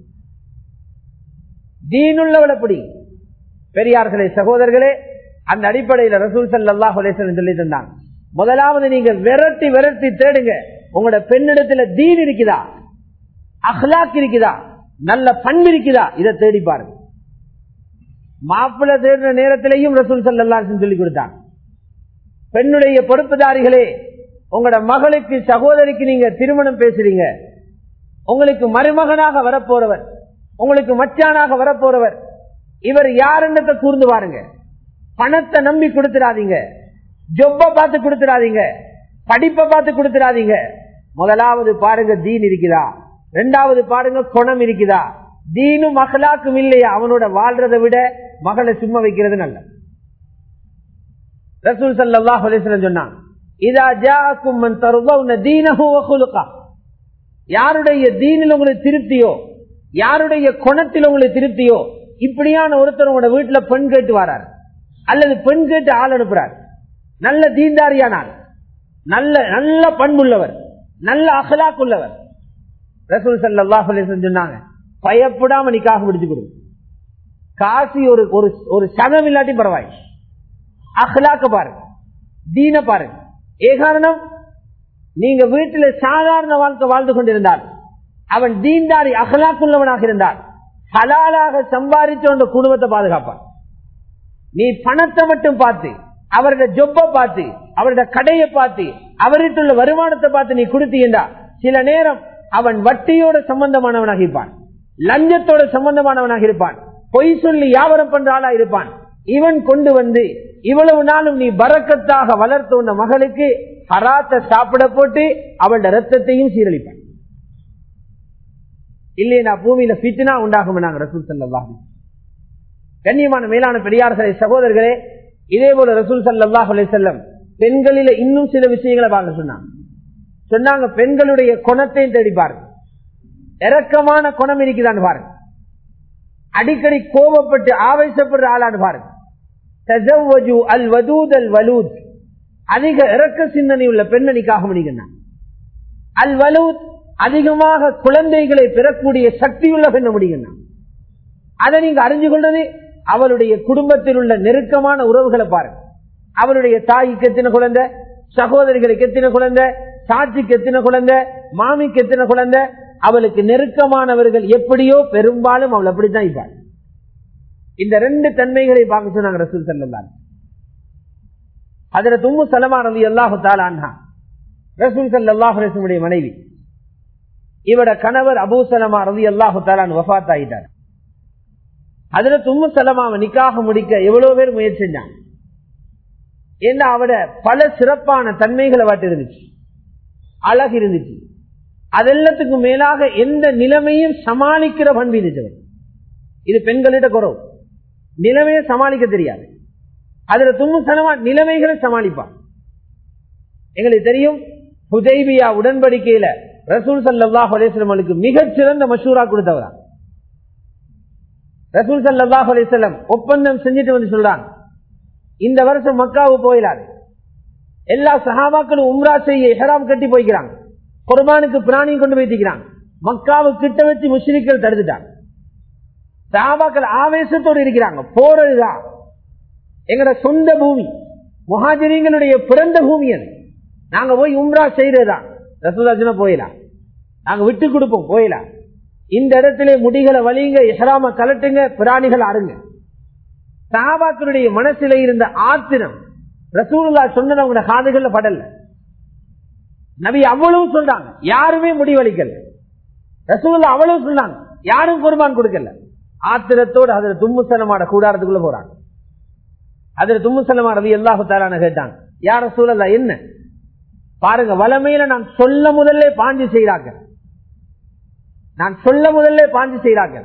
A: தீனுள்ளவளை பிடி பெரியார்களே சகோதரர்களே அந்த அடிப்படையில் ரசூல் சல்லாஹ் சொல்லி இருந்தாங்க. முதலாவது நீங்க விரட்டி விரட்டி தேடுங்க. உங்களோட பெண்ணிடத்துல தீன் இருக்குதா? அஹ்லாக் இருக்குதா? நல்ல பண்பு இருக்குதா? இதை தேடி பாருங்க. மாப்பிள்ள தேடுற நேரத்திலையும் ரசூல் சல்லா சொல்லி கொடுத்தாங்க. பெண்ணுடைய பொறுப்புதாரிகளே உங்களோட மகளுக்கு சகோதரிக்கு நீங்க திருமணம் பேசுறீங்க. உங்களுக்கு மருமகனாக வரப்போறவர் உங்களுக்கு மச்சானாக வரப்போறவர் இவர் யாருன்னத்தை கூர்ந்து பாருங்க. பணத்தை நம்பி கொடுத்துடாதீங்க. ஜொப்ப பார்த்து கொடுத்துடாதீங்க. படிப்பை பார்த்து கொடுத்துடாதீங்க. முதலாவது பாருங்க தீன் இருக்குதா? ரெண்டாவது பாருங்க குணம் இருக்குதா? தீனும் மகளாக்கும் இல்லையா? அவனோட வாழ்றதை விட மகளை சும்மா வைக்கிறது நல்ல ரசூல் சல்லாஹ் சொன்னான் இதா ஜாக்கும் யாருடைய தீனில் உங்களுக்கு திருப்தியோ யாருடைய குணத்தில் உங்களுக்கு திருப்தியோ இப்படியான ஒருத்தர் உங்களோட வீட்டுல பெண் கேட்டு வரார். அல்லது பெண் கேட்டு ஆள் அனுப்புறார் நல்ல தீன்தாரியானார் நல்ல நல்ல பண்புள்ளவர். நல்ல அகலாக்குள்ளவர் ரசூல் சல்லாஹ் சொன்னாங்க பயப்படாம நிக்காக முடிச்சு கொடுங்க காசி ஒரு ஒரு சனம் இல்லாட்டி பரவாயில்லை. அகலாக்க பாருங்க. தீன பாருங்க. ஏ காரணம்? நீங்க வீட்டில் சாதாரண வாழ்க்கை வாழ்ந்து கொண்டிருந்தால் அவன் தீண்டாரி அகலாக்குள்ளவனாக இருந்தால் ஹலாலாக சம்பாதிச்ச அந்த குடும்பத்தை பாதுகாப்பான். நீ பணத்தை மட்டும் பார்த்து அவருடைய ஜொப்ப பார்த்து அவருடைய கடையை பார்த்து அவர்கிட்ட வருமானத்தை பார்த்து நீ கொடுத்தீங்கடா சில நேரம் அவன் வட்டியோட சம்பந்தமானவனாக இருப்பான். லஞ்சத்தோட சம்பந்தமானவனாக இருப்பான். பொய் சொல்லி வியாபாரம் பண்ற ஆளா இருப்பான். இவன் கொண்டு வந்து இவ்வளவு நாளும் நீ பறக்கத்தாக வளர்த்த உன்ன மகளுக்கு ஹராத்த சாப்பிட போட்டு அவளோட ரத்தத்தையும் சீரழிப்பான். இல்லையா பூமியில பித்துனா உண்டாகும் நாங்க ரசூல் செல்லவாகும் கண்ணியமான மேலான பெரியார்களே சகோதரர்களே இதே போல ரசூல் சல்லாஹ் செல்லம் பெண்களில இன்னும் சில விஷயங்களை பார்க்க சொன்னாங்க. சொன்னாங்க பெண்களுடைய குணத்தையும் தேடி பாருங்க. இறக்கமான குணம் இருக்குதான்னு பாருங்க. அடிக்கடி கோபப்பட்டு ஆவேசப்படுற ஆளான்னு பாருங்க. அல் வதூத் அல் வலூத். அதிக இறக்க சிந்தனை உள்ள பெண்மணிக்காக முடிக்கிறான் அல் வலூத் அதிகமாக குழந்தைகளை பெறக்கூடிய சக்தியுள்ள பெண்ண முடிகிறான் அதை நீங்க அறிஞ்சு கொண்டது அவளுடைய குடும்பத்தில் உள்ள நெருக்கமான உறவுகளை பாருங்க. அவளுடைய தாய்க்கு எத்தனை குழந்தை? சகோதரிகளுக்கு எத்தனை குழந்தை? சாட்சிக்கு எத்தனை குழந்தை? மாமிக்கு எத்தனை குழந்தை? அவளுக்கு நெருக்கமானவர்கள் எப்படியோ பெரும்பாலும் அவள் அப்படித்தான் இருப்பாள். இந்த ரெண்டு தன்மைகளை பார்க்க சொன்னாங்க ரசூல் செல்லலாம் அதுல தும்மு சலமா ரவி அல்லாஹு தாலான்ஹா ரசூல் சல்லாஹ் ரசூனுடைய மனைவி. இவட கணவர் அபூ சலமா ரவி அல்லாஹு தாலான் வஃத் ஆகிட்டார் அதுல தும்மு சலமாவை நிக்காக முடிக்க எவ்வளவு பேர் முயற்சி செஞ்சாங்க. ஏன்னா அவட பல சிறப்பான தன்மைகளை வாட்டு இருந்துச்சு அழகு இருந்துச்சு. அதெல்லாத்துக்கும் மேலாக எந்த நிலைமையும் சமாளிக்கிற பண்பு இருந்துச்சு இது பெண்களிட குறவு. நிலைமையை சமாளிக்க தெரியாது. அதுல தும்மு நிலைமைகளை சமாளிப்பான். எங்களுக்கு தெரியும் ஹுதைபியா உடன்படிக்கையில ரசூல் சல்லாஹ் அலேஸ்லமலுக்கு மிகச் சிறந்த மஷூரா கொடுத்தவரா. ரசூல் சல்லாஹ் அலிசல்லம் ஒப்பந்தம் செஞ்சுட்டு வந்து சொல்றாங்க. இந்த வருஷம் மக்காவு போயிடாது. எல்லா சஹாபாக்களும் உம்ரா செய்ய ஹெராம் கட்டி போய்க்கிறாங்க. குர்பானுக்கு பிராணியும் கொண்டு போய்த்திக்கிறாங்க மக்காவு கிட்ட வச்சு முஸ்லிக்கள் தடுத்துட்டாங்க. சஹாபாக்கள் ஆவேசத்தோடு இருக்கிறாங்க. போறதுதான். எங்கட சொந்த பூமி. முஹாஜிரிங்களுடைய பிறந்த பூமி அது. நாங்க போய் உம்ரா செய்யறதுதான் ரசூதாஜனா போயிடலாம். நாங்க விட்டு கொடுப்போம் போயிடலாம். இந்த இடத்துல முடிகளை வலிங்க இஹ்ராம கலட்டுங்க பிராணிகள் அருங்க சஹாபாக்களுடைய மனசுல இருந்த ஆத்திரம் ரசூலுல்லா சொன்ன அவங்க காதுகள்ல படல. நபி அவ்வளவு சொல்றாங்க யாருமே முடிவளிக்கல ரசூலுல்லா அவ்வளவு சொன்னாங்க யாரும் குருமான் கொடுக்கல. ஆத்திரத்தோடு அதுல தும்முசலமான கூடாரத்துக்குள்ள போறாங்க. அதுல தும்முசலமா ரவி எல்லாஹு தாரான கேட்டாங்க யார சூழல்ல என்ன? பாருங்க வளமையில நான் சொல்ல முதல்ல பாஞ்சு செய்யறாங்க நான் சொல்ல முதல்ல பாஞ்சு செய்கிறாங்க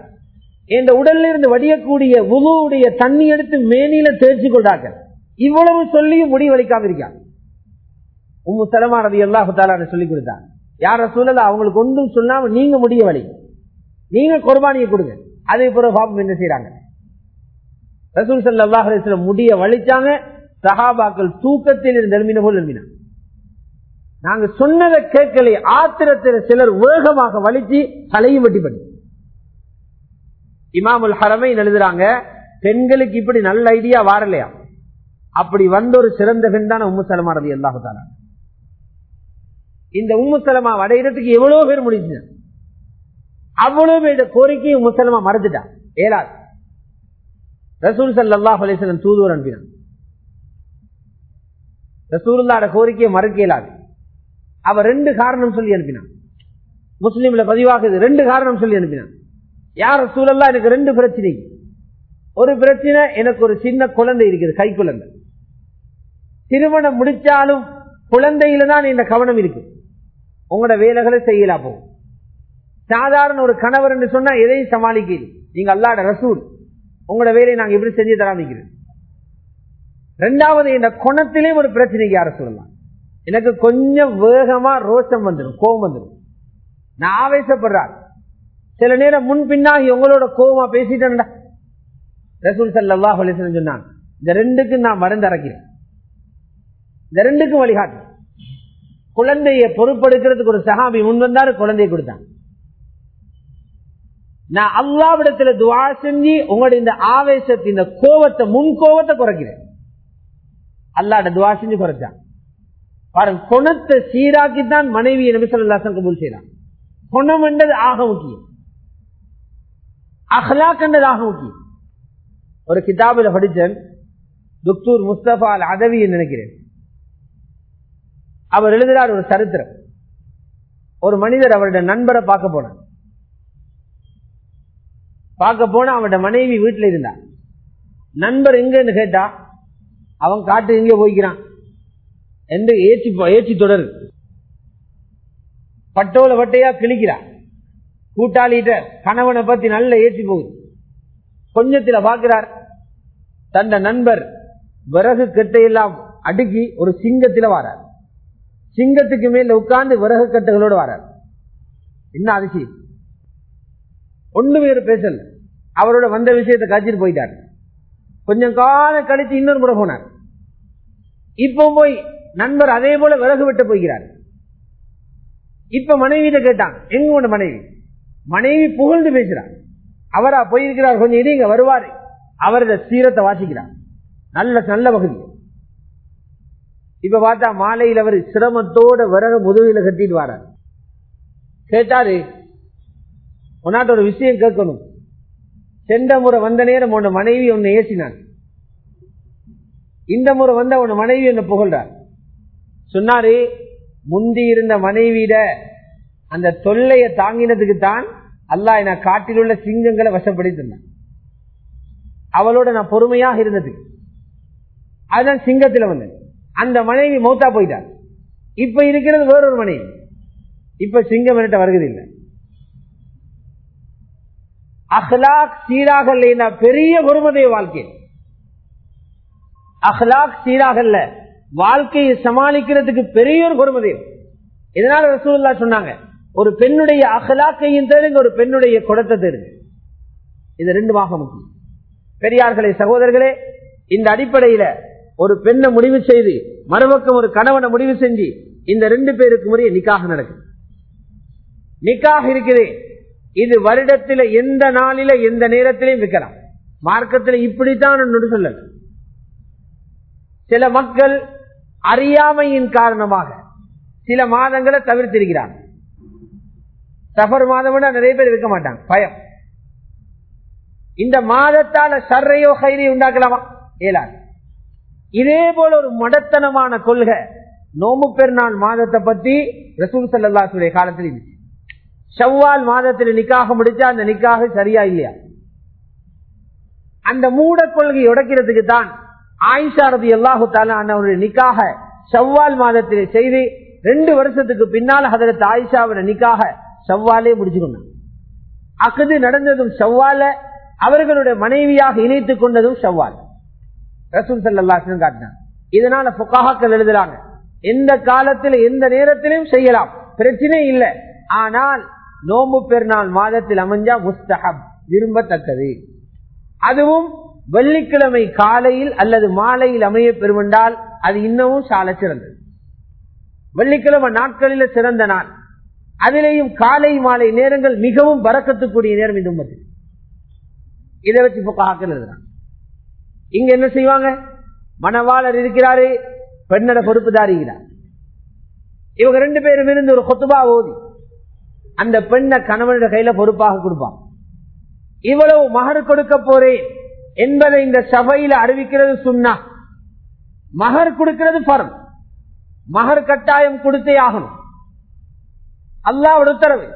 A: இந்த உடல்ல இருந்து வடியக்கூடிய உருவுடைய தண்ணி எடுத்து மேனியில தேர்ச்சி கொள்றார்கள் இவ்வளவு சொல்லியும் முடிவளிக்காம இருக்காங்க. உம்மு சலமா ரவி எல்லாஹு சொல்லி கொடுத்தாங்க. யார சூழல அவங்களுக்கு ஒன்றும் சொல்லாம நீங்க முடிய வழி. நீங்க குர்பானியை கொடுங்க. அதே போல பாபம் என்ன செய்யறாங்க ரசூல் சல்லாஹ் அலிஸ்லம் முடிய வலிச்சாங்க சஹாபாக்கள் தூக்கத்தில் இருந்து எழுமின போல் எழுமினாங்க நாங்க சொன்னதை கேட்கலை. ஆத்திரத்தில் சிலர் வேகமாக வலிச்சு தலையும் வெட்டி பண்ணி இமாமுல் ஹரமை எழுதுறாங்க பெண்களுக்கு இப்படி நல்ல ஐடியா வரலையா? அப்படி வந்த ஒரு சிறந்த பெண் தானே உம்முசலமா ரவி அல்லாஹால இந்த உம்முசலமா சலமா எவ்வளவு பேர் முடிஞ்சு அவ்வளவு பேர் கோரிக்கையை உம்முசலமா மறந்துட்டான் ஏலாது ரசூல் சல்லாஹ் அலிஸ்லம் தூதுவர் அனுப்பினான் ரசூல்லாட கோரிக்கையை மறுக்க இயலாது. அவர் ரெண்டு காரணம் சொல்லி அனுப்பினான். முஸ்லீம்ல பதிவாகுது ரெண்டு காரணம் சொல்லி அனுப்பினான். யார் சூழல்லாம் எனக்கு ரெண்டு பிரச்சனை. ஒரு பிரச்சனை எனக்கு ஒரு சின்ன குழந்தை இருக்குது கை குழந்தை. திருமணம் முடிச்சாலும் குழந்தையில தான் இந்த கவனம் இருக்கு. உங்களோட வேலைகளை செய்யலாம் போகும் சாதாரண ஒரு கணவர் என்று சொன்னா எதையும் சமாளிக்கிறீங்க நீங்க அல்லாட ரசூல் உங்களோட வேலையை நாங்க எப்படி செஞ்சு தராமிக்கிறேன் ரெண்டாவது இந்த குணத்திலேயும் ஒரு பிரச்சனைக்கு யார சொல்லலாம் எனக்கு கொஞ்சம் வேகமா ரோஷம் வந்துடும் கோபம் வந்துடும். நான் ஆவேசப்படுறார் சில நேரம் முன் பின்னாகி உங்களோட கோபமா பேசிட்டேன்டா. ரசூல் சல்லா சொன்னாங்க இந்த ரெண்டுக்கு நான் மருந்து அறக்கிறேன் இந்த ரெண்டுக்கும் வழிகாட்டு. குழந்தைய பொறுப்படுக்கிறதுக்கு ஒரு சகாபி முன் வந்தாரு குழந்தைய கொடுத்தாங்க நான் அல்லாவிடத்துல துவா செஞ்சு உங்களுடைய இந்த ஆவேசத்தை இந்த கோவத்தை முன் கோவத்தை குறைக்கிறேன். அல்லாட துவா செஞ்சு குறைச்சான். பாருங்க குணத்தை சீராக்கித்தான் மனைவி நபி சொல்லாசன் கபூல் செய்யலாம் குணம் என்றது ஆக முக்கியம். அஹ்லாக் என்றது ஆக முக்கியம். ஒரு கிதாபில் படித்தேன் துக்தூர் முஸ்தபா அல் அதவி நினைக்கிறேன். அவர் எழுதுகிறார் ஒரு சரித்திரம். ஒரு மனிதர் அவருடைய நண்பரை பார்க்க போனார். பார்க்க போனா அவருடைய மனைவி வீட்டுல இருந்தா நண்பர் எங்கன்னு கேட்டா அவன் காட்டு எங்க போய்க்கிறான். என்று ஏற்றி ஏற்றி தொடர். பட்டோல வட்டையா கிழிக்கிறான் கூட்டாளிட்ட கணவனை பத்தி நல்ல ஏற்றி போகுது. கொஞ்சத்துல பாக்குறார் தந்த நண்பர் விறகு கட்டையெல்லாம் அடுக்கி ஒரு சிங்கத்தில வாரார். சிங்கத்துக்கு மேல உட்கார்ந்து விறகு கட்டைகளோடு வாரார். என்ன அதிசயம்? ஒண்ணு பேர் பேசல. அவரோட வந்த விஷயத்தை காய்ச்சிட்டு போயிட்டார். கொஞ்சம் காலம் கழிச்சு இன்னொரு முறை போனார். இப்போ போய் நண்பர் அதே போல விறகு விட்டு போய்கிறார் இப்ப மனைவியிட்ட கேட்டான் எங்க உண்ட மனைவி? மனைவி புகழ்ந்து பேசுறார் அவரா போயிருக்கிறார் கொஞ்சம் இடிங்க வருவாரு. அவரது சீரத்தை வாசிக்கிறார். நல்ல நல்ல பகுதி. இப்ப பார்த்தா மாலையில் அவர் சிரமத்தோட விறகு முதுகில கட்டிட்டு வரார் கேட்டாரு உன்னாட்ட ஒரு விஷயம் கேட்கணும். சென்ற முறை வந்த நேரம் உன் மனைவி உன்னை ஏசினான். இந்த முறை வந்த உன் மனைவி என்ன புகழ்றார். சொன்னாரு முந்தி இருந்த மனைவியிட அந்த தொல்லையை தாங்கினதுக்கு தான் அல்லா என காட்டில் உள்ள சிங்கங்களை வசப்படுத்தினான் அவளோட நான் பொறுமையாக இருந்தது. அதுதான் சிங்கத்தில் வந்தேன் அந்த மனைவி மௌத்தா போயிட்டார் இப்ப இருக்கிறது வேறொரு மனைவி. இப்ப சிங்கம் என்கிட்ட இல்லை அஹ்லாக் சீராக இல்லைன்னா பெரிய பொறுமதைய வாழ்க்கை. அஹ்லாக் சீராக இல்லை. வாழ்க்கையை சமாளிக்கிறதுக்கு பெரிய ஒரு பொறுமதி. இதனால ரசூல்லா சொன்னாங்க ஒரு பெண்ணுடைய அகலாக்கையும் தேடுங்க ஒரு பெண்ணுடைய குடத்தை தேடுங்க. இது ரெண்டுமாக முக்கியம் பெரியார்களே சகோதரர்களே இந்த அடிப்படையில ஒரு பெண்ணை முடிவு செய்து மறுபக்கம் ஒரு கணவனை முடிவு செஞ்சு இந்த ரெண்டு பேருக்கு முறைய நிக்காக நடக்கும் நிக்காக இருக்குது. இது வருடத்தில எந்த நாளில எந்த நேரத்திலையும் விற்கலாம். மார்க்கத்தில் இப்படித்தான் சொல்லல. சில மக்கள் அறியாமையின் காரணமாக சில மாதங்களை தவிர்த்திருக்கிறாங்க. சஃபர் மாதம் நிறைய பேர் இருக்க மாட்டாங்க. பயம். இந்த மாதத்தால சர்ரையோ கைரி உண்டாக்கலாமா? இயலாது. இதே போல ஒரு மடத்தனமான கொள்கை நோம்பு பெருநாள் மாதத்தை பத்தி ரசூல் சல்லாசுடைய காலத்தில் இருந்துச்சு. செவ்வால் மாதத்தில் நிக்காக முடிச்சா அந்த நிக்காக சரியா இல்லையா? அந்த மூட கொள்கையை உடைக்கிறதுக்கு தான் ஆயிஷா எல்லாஹு அல்லாஹு தாலாவுடைய நிக்காக செவ்வால் மாதத்திலே செய்து ரெண்டு வருஷத்துக்கு பின்னால் அதற்கு ஆயிஷாவோட நிக்காக செவ்வாலே முடிச்சுக்கொண்டான் அக்குது நடந்ததும் செவ்வால அவர்களுடைய மனைவியாக இணைத்துக் கொண்டதும் செவ்வால் ரசூல் சல்லாசன் காட்டினார் இதனால புக்காக்கள் எழுதுறாங்க. எந்த காலத்தில் எந்த நேரத்திலும் செய்யலாம். பிரச்சனை இல்லை. ஆனால் நோம்பு பெருநாள் மாதத்தில் அமைஞ்சா முஸ்தஹப் விரும்பத்தக்கது. அதுவும் வெள்ளிக்கிழமை காலையில் அல்லது மாலையில் அமைய பெறுவென்றால் அது இன்னமும் சால சிறந்தது. வெள்ளிக்கிழமை நாட்களில் சிறந்த நாள். அதிலேயும் காலை மாலை நேரங்கள் மிகவும் பறக்கத்துக்கூடிய நேரம் இந்த உம்மத்தில். இதை வச்சு புக்காக்கள் எழுதுறாங்க. இங்க என்ன செய்வாங்க? மணவாளர் இருக்கிறாரு பெண்ணோட பொறுப்புதாரிகிறார் இவங்க ரெண்டு பேரும் இருந்து ஒரு கொத்துபா ஓதி அந்த பெண்ணை கணவனோட கையில பொறுப்பாக கொடுப்பாங்க. இவ்வளவு மகர் கொடுக்க போறேன். என்பதை இந்த சபையில அறிவிக்கிறது சுண்ணா. மகர் கொடுக்கிறது பரம் மகர் கட்டாயம் கொடுத்தே ஆகணும். அல்லாவோட உத்தரவு.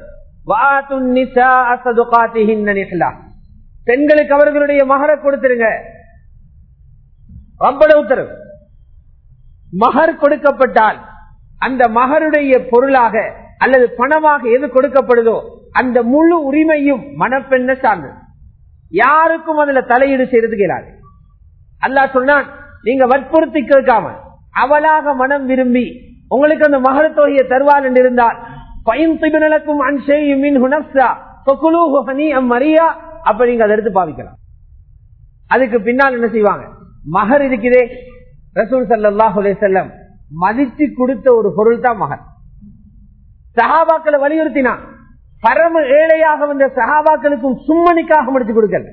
A: பெண்களுக்கு அவர்களுடைய மகரை கொடுத்துருங்க. ரப்பட உத்தரவு. மகர் கொடுக்கப்பட்டால் அந்த மகருடைய பொருளாக அல்லது பணமாக எது கொடுக்கப்படுதோ அந்த முழு உரிமையும் மணப்பெண்ண சார்ந்தது. யாருக்கும் அதுல தலையீடு செய்யறதுக்கு இயலாது. அல்லா சொன்னான் நீங்க வற்புறுத்தி கேட்காம அவளாக மனம் விரும்பி உங்களுக்கு அந்த மகர தொகையை தருவார் என்று இருந்தால் பயன்திபினலுக்கும் அன்சேயும் மின் மரியா அப்ப நீங்க அதை எடுத்து பாவிக்கலாம். அதுக்கு பின்னால் என்ன செய்வாங்க? மகர் இருக்குதே ரசூல் சல்லாஹ் செல்லம் மதிச்சு கொடுத்த ஒரு பொருள் தான் மகர். சஹாபாக்களை வலியுறுத்தினான். பரம ஏழையாக வந்த சஹாபாக்களுக்கும் சும்மனிக்காக முடிச்சு கொடுக்கல.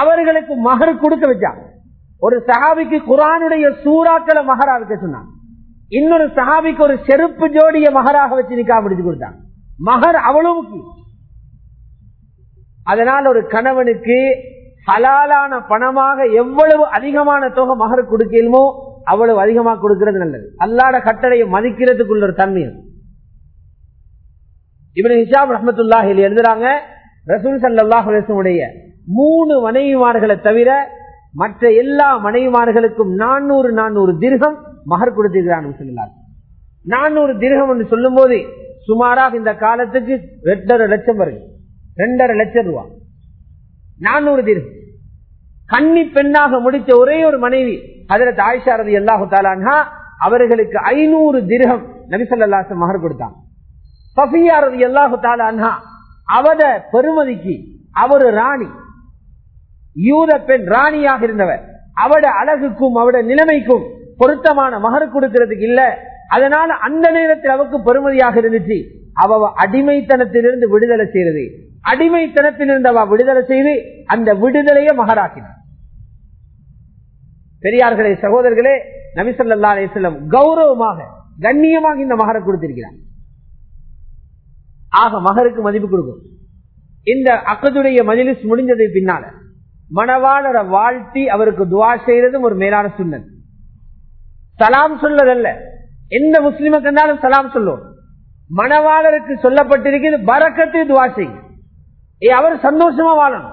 A: அவர்களுக்கு மகர் கொடுக்க வச்சா. ஒரு சஹாபிக்கு குரானுடைய சூறாக்களை மகரா இருக்க சொன்னான். இன்னொரு சஹாபிக்கு ஒரு செருப்பு ஜோடிய மகராக வச்சு நிக்கா முடிச்சு கொடுத்தான். மகர் அவ்வளவு முக்கியம் அதனால் ஒரு கணவனுக்கு ஹலாலான பணமாக எவ்வளவு அதிகமான தொகை மகர் கொடுக்கலுமோ அவ்வளவு அதிகமாக கொடுக்கிறது நல்லது. அல்லாட கட்டளையை மதிக்கிறதுக்குள்ள ஒரு தன்மை இவன் ஹிஷாப் ரஹமத்துல்லாஹி எழுதுறாங்க ரசூல் சல்லாஹுடைய மூணு மனைவிமார்களை தவிர மற்ற எல்லா மனைவிமார்களுக்கும் நானூறு நானூறு திருகம் மகர் கொடுத்திருக்கிறான் சொல்லார் நானூறு திருகம் என்று சொல்லும் போது சுமாராக இந்த காலத்துக்கு ரெண்டரை லட்சம் வருது ரெண்டரை லட்சம் ரூபா. நானூறு திருகம். கன்னி பெண்ணாக முடித்த ஒரே ஒரு மனைவி அதில் ஆயிஷாரதி அல்லாஹு தாலான்ஹா அவர்களுக்கு ஐநூறு திருகம் நபிசல்லாசம் மகர் கொடுத்தாங்க சஃபியாரதி அல்லாஹு தாலான்ஹா அவத பெருமதிக்கு அவரு ராணி யூத பெண் ராணியாக இருந்தவர். அவட அழகுக்கும் அவட நிலைமைக்கும் பொருத்தமான மகர் கொடுக்கிறதுக்கு இல்ல. அதனால அந்த நேரத்தில் அவருக்கு பெருமதியாக இருந்துச்சு. அவ அடிமைத்தனத்திலிருந்து விடுதலை செய்யறது அடிமைத்தனத்திலிருந்து அவ விடுதலை செய்து அந்த விடுதலையை மகராக்கினார் பெரியார்களே சகோதரர்களே நபிசல்லா அலிஸ்லம் கௌரவமாக கண்ணியமாக இந்த மகரை கொடுத்திருக்கிறார். ஆக மகருக்கு மதிப்பு கொடுக்கும். இந்த அக்கதுடைய மஜிலிஸ் முடிஞ்சது பின்னால. மணவாளரை வாழ்த்தி அவருக்கு துவா செய்யறதும் ஒரு மேலான சுண்ணன் சலாம் சொல்லதல்ல எந்த முஸ்லிமுக்கு இருந்தாலும் சலாம் சொல்லும். மணவாளருக்கு சொல்லப்பட்டிருக்கிறது பறக்கத்தை துவா செய்ய ஏ அவர் சந்தோஷமா வாழணும்.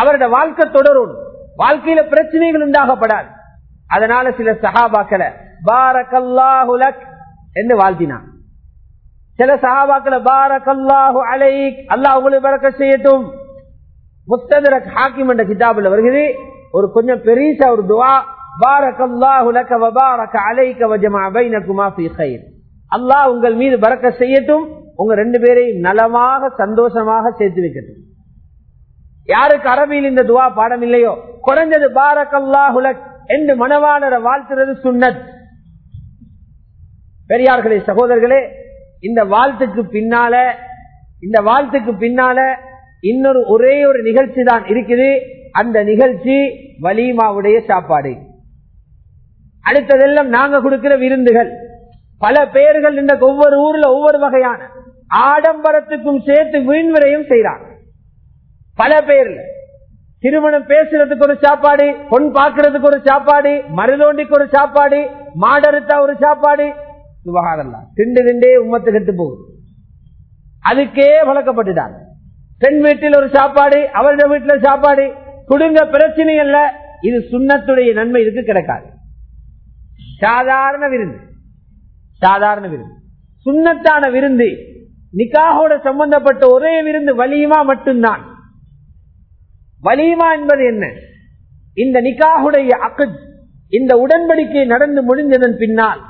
A: அவரோட வாழ்க்கை தொடரும். வாழ்க்கையில பிரச்சனைகள் உண்டாகப்படாது. அதனால சில சகாபாக்களை பாரக்கல்லாஹுலக் என்று வாழ்த்தினான். சில சகாபாக்களை பாரக்கல்லாஹு அலை அல்லாஹ் அவங்களை பறக்க செய்யட்டும். முஸ்தரக் ஹாக்கிம் என்ற கிதாபில் வருகிறது. ஒரு கொஞ்சம் பெரிய ஒரு துவா பாரக்கல்லாஹு லக வபாரக அலைக வஜமா பைனகுமா ஃபீ கைர். அல்லாஹ் உங்கள் மீது பறக்க செய்யட்டும். உங்க ரெண்டு பேரையும் நலமாக சந்தோஷமாக சேர்த்து வைக்கட்டும். யாருக்கு அரபியில் இந்த துவா பாடம் இல்லையோ? குறைஞ்சது பாரக்கல்லாஹுலக் என்று மனவாளரை வாழ்த்துறது சுன்னத். பெரியார்களே சகோதரர்களே இந்த வாழ்த்துக்கு பின்னால இந்த வாழ்த்துக்கு பின்னால இன்னொரு ஒரே ஒரு நிகழ்ச்சி தான் இருக்குது. அந்த நிகழ்ச்சி வலிமாவுடைய சாப்பாடு. அடுத்ததெல்லாம் நாங்க கொடுக்கிற விருந்துகள். பல பெயர்கள் இந்த ஒவ்வொரு ஊர்ல ஒவ்வொரு வகையான ஆடம்பரத்துக்கும் சேர்த்து விண்விரையும் செய்யறாங்க பல பேர்ல. திருமணம் பேசுறதுக்கு ஒரு சாப்பாடு பொன் பாக்குறதுக்கு ஒரு சாப்பாடு மருதோண்டிக்கு ஒரு சாப்பாடு மாடறுத்தா ஒரு சாப்பாடு சுபகாரல்லாம் திண்டு திண்டே உம்மத்து கெட்டு போகுது. அதுக்கே வளர்க்கப்பட்டுட்டாங்க பெண் வீட்டில் ஒரு சாப்பாடு அவருடைய வீட்டில் சாப்பாடு குடுங்க பிரச்சனை அல்ல இது சுண்ணத்துடைய நன்மை இதுக்கு கிடைக்காது. சாதாரண விருந்து. சாதாரண விருந்து. சுண்ணத்தான விருந்து நிக்காகோட சம்பந்தப்பட்ட ஒரே விருந்து வலியுமா மட்டும்தான். வலியுமா என்பது என்ன? இந்த நிக்காகுடைய அக்கு இந்த உடன்படிக்கை நடந்து முடிந்ததன் பின்னால்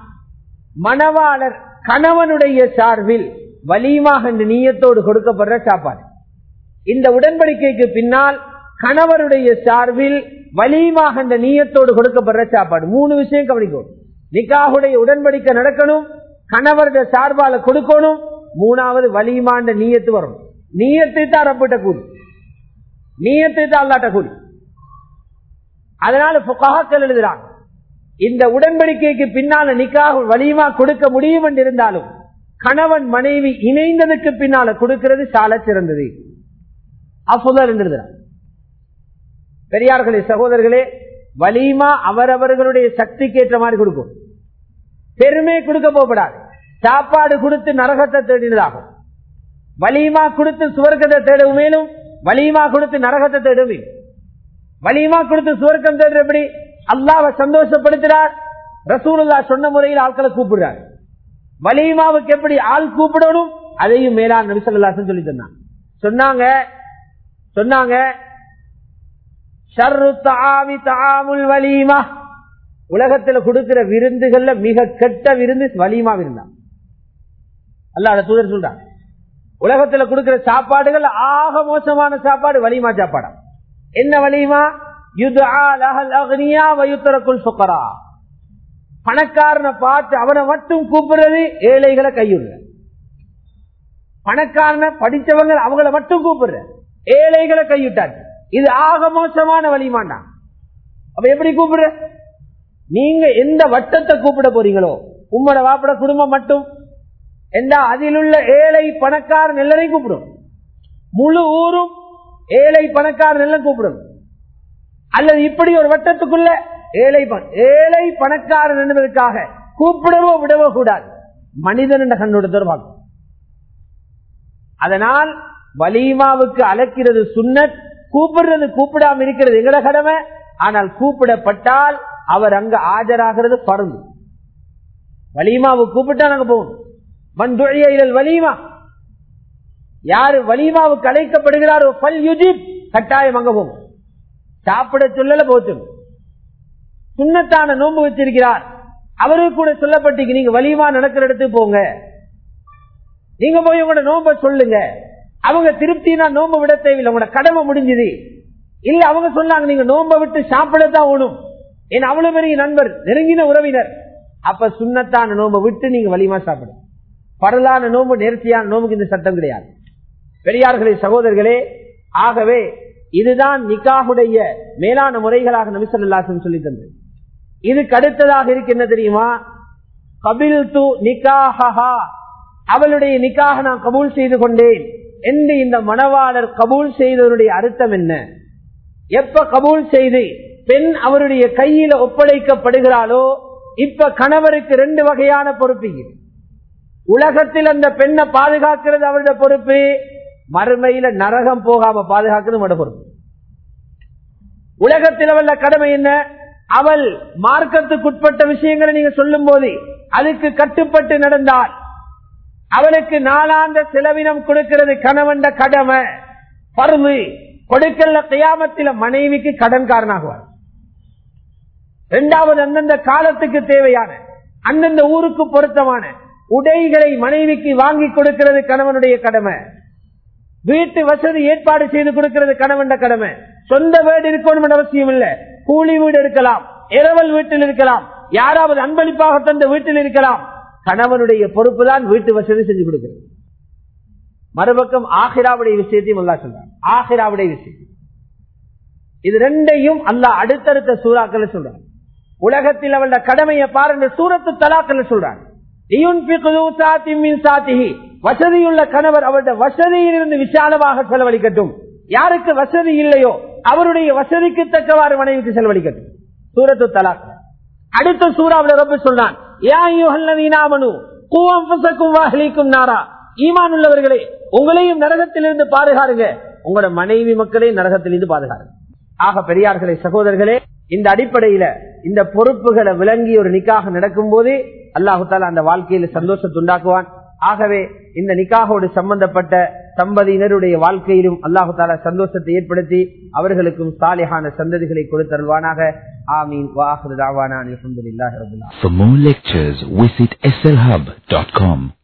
A: மணவாளர் கணவனுடைய சார்பில் வலியமாக இந்த நீயத்தோடு கொடுக்கப்படுற சாப்பாடு. இந்த உடன்படிக்கைக்கு பின்னால் கணவருடைய சார்பில் வலியமாக இந்த நீயத்தோடு கொடுக்கப்படுற சாப்பாடு. மூணு விஷயம் கவனிக்கும் நிக்காகுடைய உடன்படிக்கை நடக்கணும். கணவருடைய சார்பால கொடுக்கணும். மூணாவது வலியுமாண்ட நீயத்து வரும் நீயத்தை தான் ரப்பிட்ட கூலி. நீயத்தை தான் அல்லாட்ட கூலி. அதனால புகாக்கள் எழுதுறாங்க. இந்த உடன்படிக்கைக்கு பின்னால நிக்காக வலியுமா கொடுக்க முடியும் என்று இருந்தாலும் கணவன் மனைவி இணைந்ததுக்கு பின்னால கொடுக்கிறது சால சிறந்தது. அப்புதல் என்றுகிறார் பெரியார்களே சகோதரர்களே வலிமா அவரவர்களுடைய சக்திக்கு ஏற்ற மாதிரி கொடுக்கும். பெருமை கொடுக்க போகப்படாது. சாப்பாடு கொடுத்து நரகத்தை தேடினதாகும். வலிமா கொடுத்து சுவர்க்கத்தை தேடவும் மேலும் வலிமா கொடுத்து நரகத்தை தேடவும் வலிமா கொடுத்து சுவர்க்கம் தேடுற எப்படி அல்லாவை சந்தோஷப்படுத்துறார். ரசூலுல்லா சொன்ன முறையில் ஆட்களை கூப்பிடுறாரு. வலிமாவுக்கு எப்படி ஆள் கூப்பிடணும்? அதையும் மேலான் நபிசல்லாசன் சொல்லி சொன்னாங்க சொன்னாங்க சொன்னாங்க உலகத்துல கொடுக்கிற விருந்துகள்ல மிக கெட்ட விருந்து வலிமா விருந்தான் அல்லாத தூதர் சொல்றாங்க உலகத்துல கொடுக்கிற சாப்பாடுகள் ஆக மோசமான சாப்பாடு வலிமா சாப்பாடா. என்ன வலிமா? பணக்காரனை பார்த்து அவனை மட்டும் கூப்பிடுறது ஏழைகளை கையுள்ள பணக்காரனை படித்தவங்க அவங்கள மட்டும் கூப்பிடுற. ஏழைகளை கையிட்டாச்சு இது ஆக மோசமான வழிமாண்டா அப்ப எப்படி கூப்பிடுற? நீங்க எந்த வட்டத்தை கூப்பிட போறீங்களோ உம்மோட வாப்பட குடும்பம் மட்டும். எந்த அதில் உள்ள ஏழை பணக்காரன் எல்லாரையும் கூப்பிடும். முழு ஊரும் ஏழை பணக்காரன் எல்லாம் கூப்பிடும். அல்லது இப்படி ஒரு வட்டத்துக்குள்ள ஏழை ஏழை பணக்காரன் என்பதற்காக கூப்பிடவோ விடவோ கூடாது. மனிதன் என்ற கண்ணோட தொடர்பாகும். அதனால் வலிமாவுக்கு அழைக்கிறது சுண்ணத் கூப்பிடுறது கூப்பிடாம இருக்கிறது எங்கட கடமை? ஆனால் கூப்பிடப்பட்டால் அவர் அங்க ஆஜராகிறது பருந்து. வலிமாவு கூப்பிட்டா நாங்க போகணும் மந்துழையல் வலிமா. யாரு வலிமாவுக்கு அழைக்கப்படுகிறாரோ பல் யுஜிப் கட்டாயம் அங்க போகும் சாப்பிட சொல்லல போச்சு சுண்ணத்தான நோன்பு வச்சிருக்கிறார். அவருக்கு கூட சொல்லப்பட்டீங்க நீங்க வலிமா நடக்கிற இடத்துக்கு போங்க. நீங்க போய் உங்களோட நோம்ப சொல்லுங்க. அவங்க திருப்தினா நோம்ப விட தேவையில்லை உங்களோட கடமை முடிஞ்சது. இல்ல அவங்க சொன்னாங்க நீங்க நோம்ப விட்டு சாப்பிடத்தான் ஓணும். என் அவ்வளவு பெரிய நண்பர் நெருங்கின உறவினர். அப்ப சுண்ணத்தான நோம்ப விட்டு நீங்க வலிமா சாப்பிடும் பரலான நோம்பு நேர்த்தியான நோம்புக்கு இந்த சட்டம் கிடையாது. பெரியார்களே சகோதரர்களே ஆகவே இதுதான் நிக்காகுடைய மேலான முறைகளாக நபிசல்லாசன் சொல்லி தந்தது. இதுக்கு அடுத்ததாக இருக்கு என்ன தெரியுமா? கபில் து நிக்காஹா அவளுடைய நிக்காக நான் கபூல் செய்து கொண்டேன் என்று இந்த மணவாளர் கபூல் செய்தவருடைய அர்த்தம் என்ன? எப்ப கபூல் செய்து பெண் அவருடைய கையில ஒப்படைக்கப்படுகிறாளோ இப்ப கணவருக்கு ரெண்டு வகையான பொறுப்பு உலகத்தில் அந்த பெண்ணை பாதுகாக்கிறது அவருடைய பொறுப்பு மறுமையில நரகம் போகாம பாதுகாக்கிறது அவருடைய பொறுப்பு. உலகத்தில் அவள கடமை என்ன? அவள் மார்க்கத்துக்குட்பட்ட விஷயங்களை நீங்க சொல்லும் போது அதுக்கு கட்டுப்பட்டு நடந்தால் அவளுக்கு நாளாந்த செலவினம் கொடுக்கிறது கணவன் கடமை. பருவு கொடுக்கல கையாமத்தில மனைவிக்கு கடன்காரனாகுவார் இரண்டாவது அந்தந்த காலத்துக்கு தேவையான அந்தந்த ஊருக்கு பொருத்தமான உடைகளை மனைவிக்கு வாங்கி கொடுக்கிறது கணவனுடைய கடமை. வீட்டு வசதி ஏற்பாடு செய்து கொடுக்கிறது கணவன் கடமை. சொந்த வீடு இருக்கணும் அவசியம் இல்ல. கூலி வீடு இருக்கலாம். இரவல் வீட்டில் இருக்கலாம். யாராவது அன்பளிப்பாக தந்த வீட்டில் இருக்கலாம். கணவனுடைய பொறுப்பு தான் வீட்டு வசதி செஞ்சு கொடுக்கிறது. மறுபக்கம் ஆஹிராவுடைய விஷயத்தையும் அல்லா சொல்றான். ஆஹிராவுடைய விஷயம். இது ரெண்டையும் அல்லா அடுத்தடுத்த சூறாக்கள் சொல்றான். உலகத்தில் அவளோட கடமையை பாருங்க சூரத்து தலாக்கள் சொல்றாங்க வசதியுள்ள கணவர் அவருடைய வசதியிலிருந்து விசாலமாக செலவழிக்கட்டும். யாருக்கு வசதி இல்லையோ அவருடைய வசதிக்கு தக்கவாறு மனைவிக்கு செலவழிக்கட்டும். சூரத்து தலாக். அடுத்த சூறாவில் ரொம்ப சொன்னான் நாரா. ஈமான் உள்ளவர்களே உங்களையும் நரகத்திலிருந்து பாதுகாருங்க. உங்களோட மனைவி மக்களையும் நரகத்திலிருந்து பாதுகாருங்க. ஆக பெரியார்களே சகோதரர்களே இந்த அடிப்படையில இந்த பொறுப்புகளை விளங்கி ஒரு நிக்காக நடக்கும் போது அல்லாஹால அந்த வாழ்க்கையில சந்தோஷத்தை உண்டாக்குவான். ஆகவே இந்த நிக்காகோடு சம்பந்தப்பட்ட தம்பதியினருடைய வாழ்க்கையிலும் அல்லாஹு தாலா சந்தோஷத்தை ஏற்படுத்தி அவர்களுக்கும் சாலிஹான சந்ததிகளை கொடுத்தருள்வானாக. ஆமீன். வாஹுதாவானா அலமதுல்லாஹி
B: For more lectures, visit slhub.com.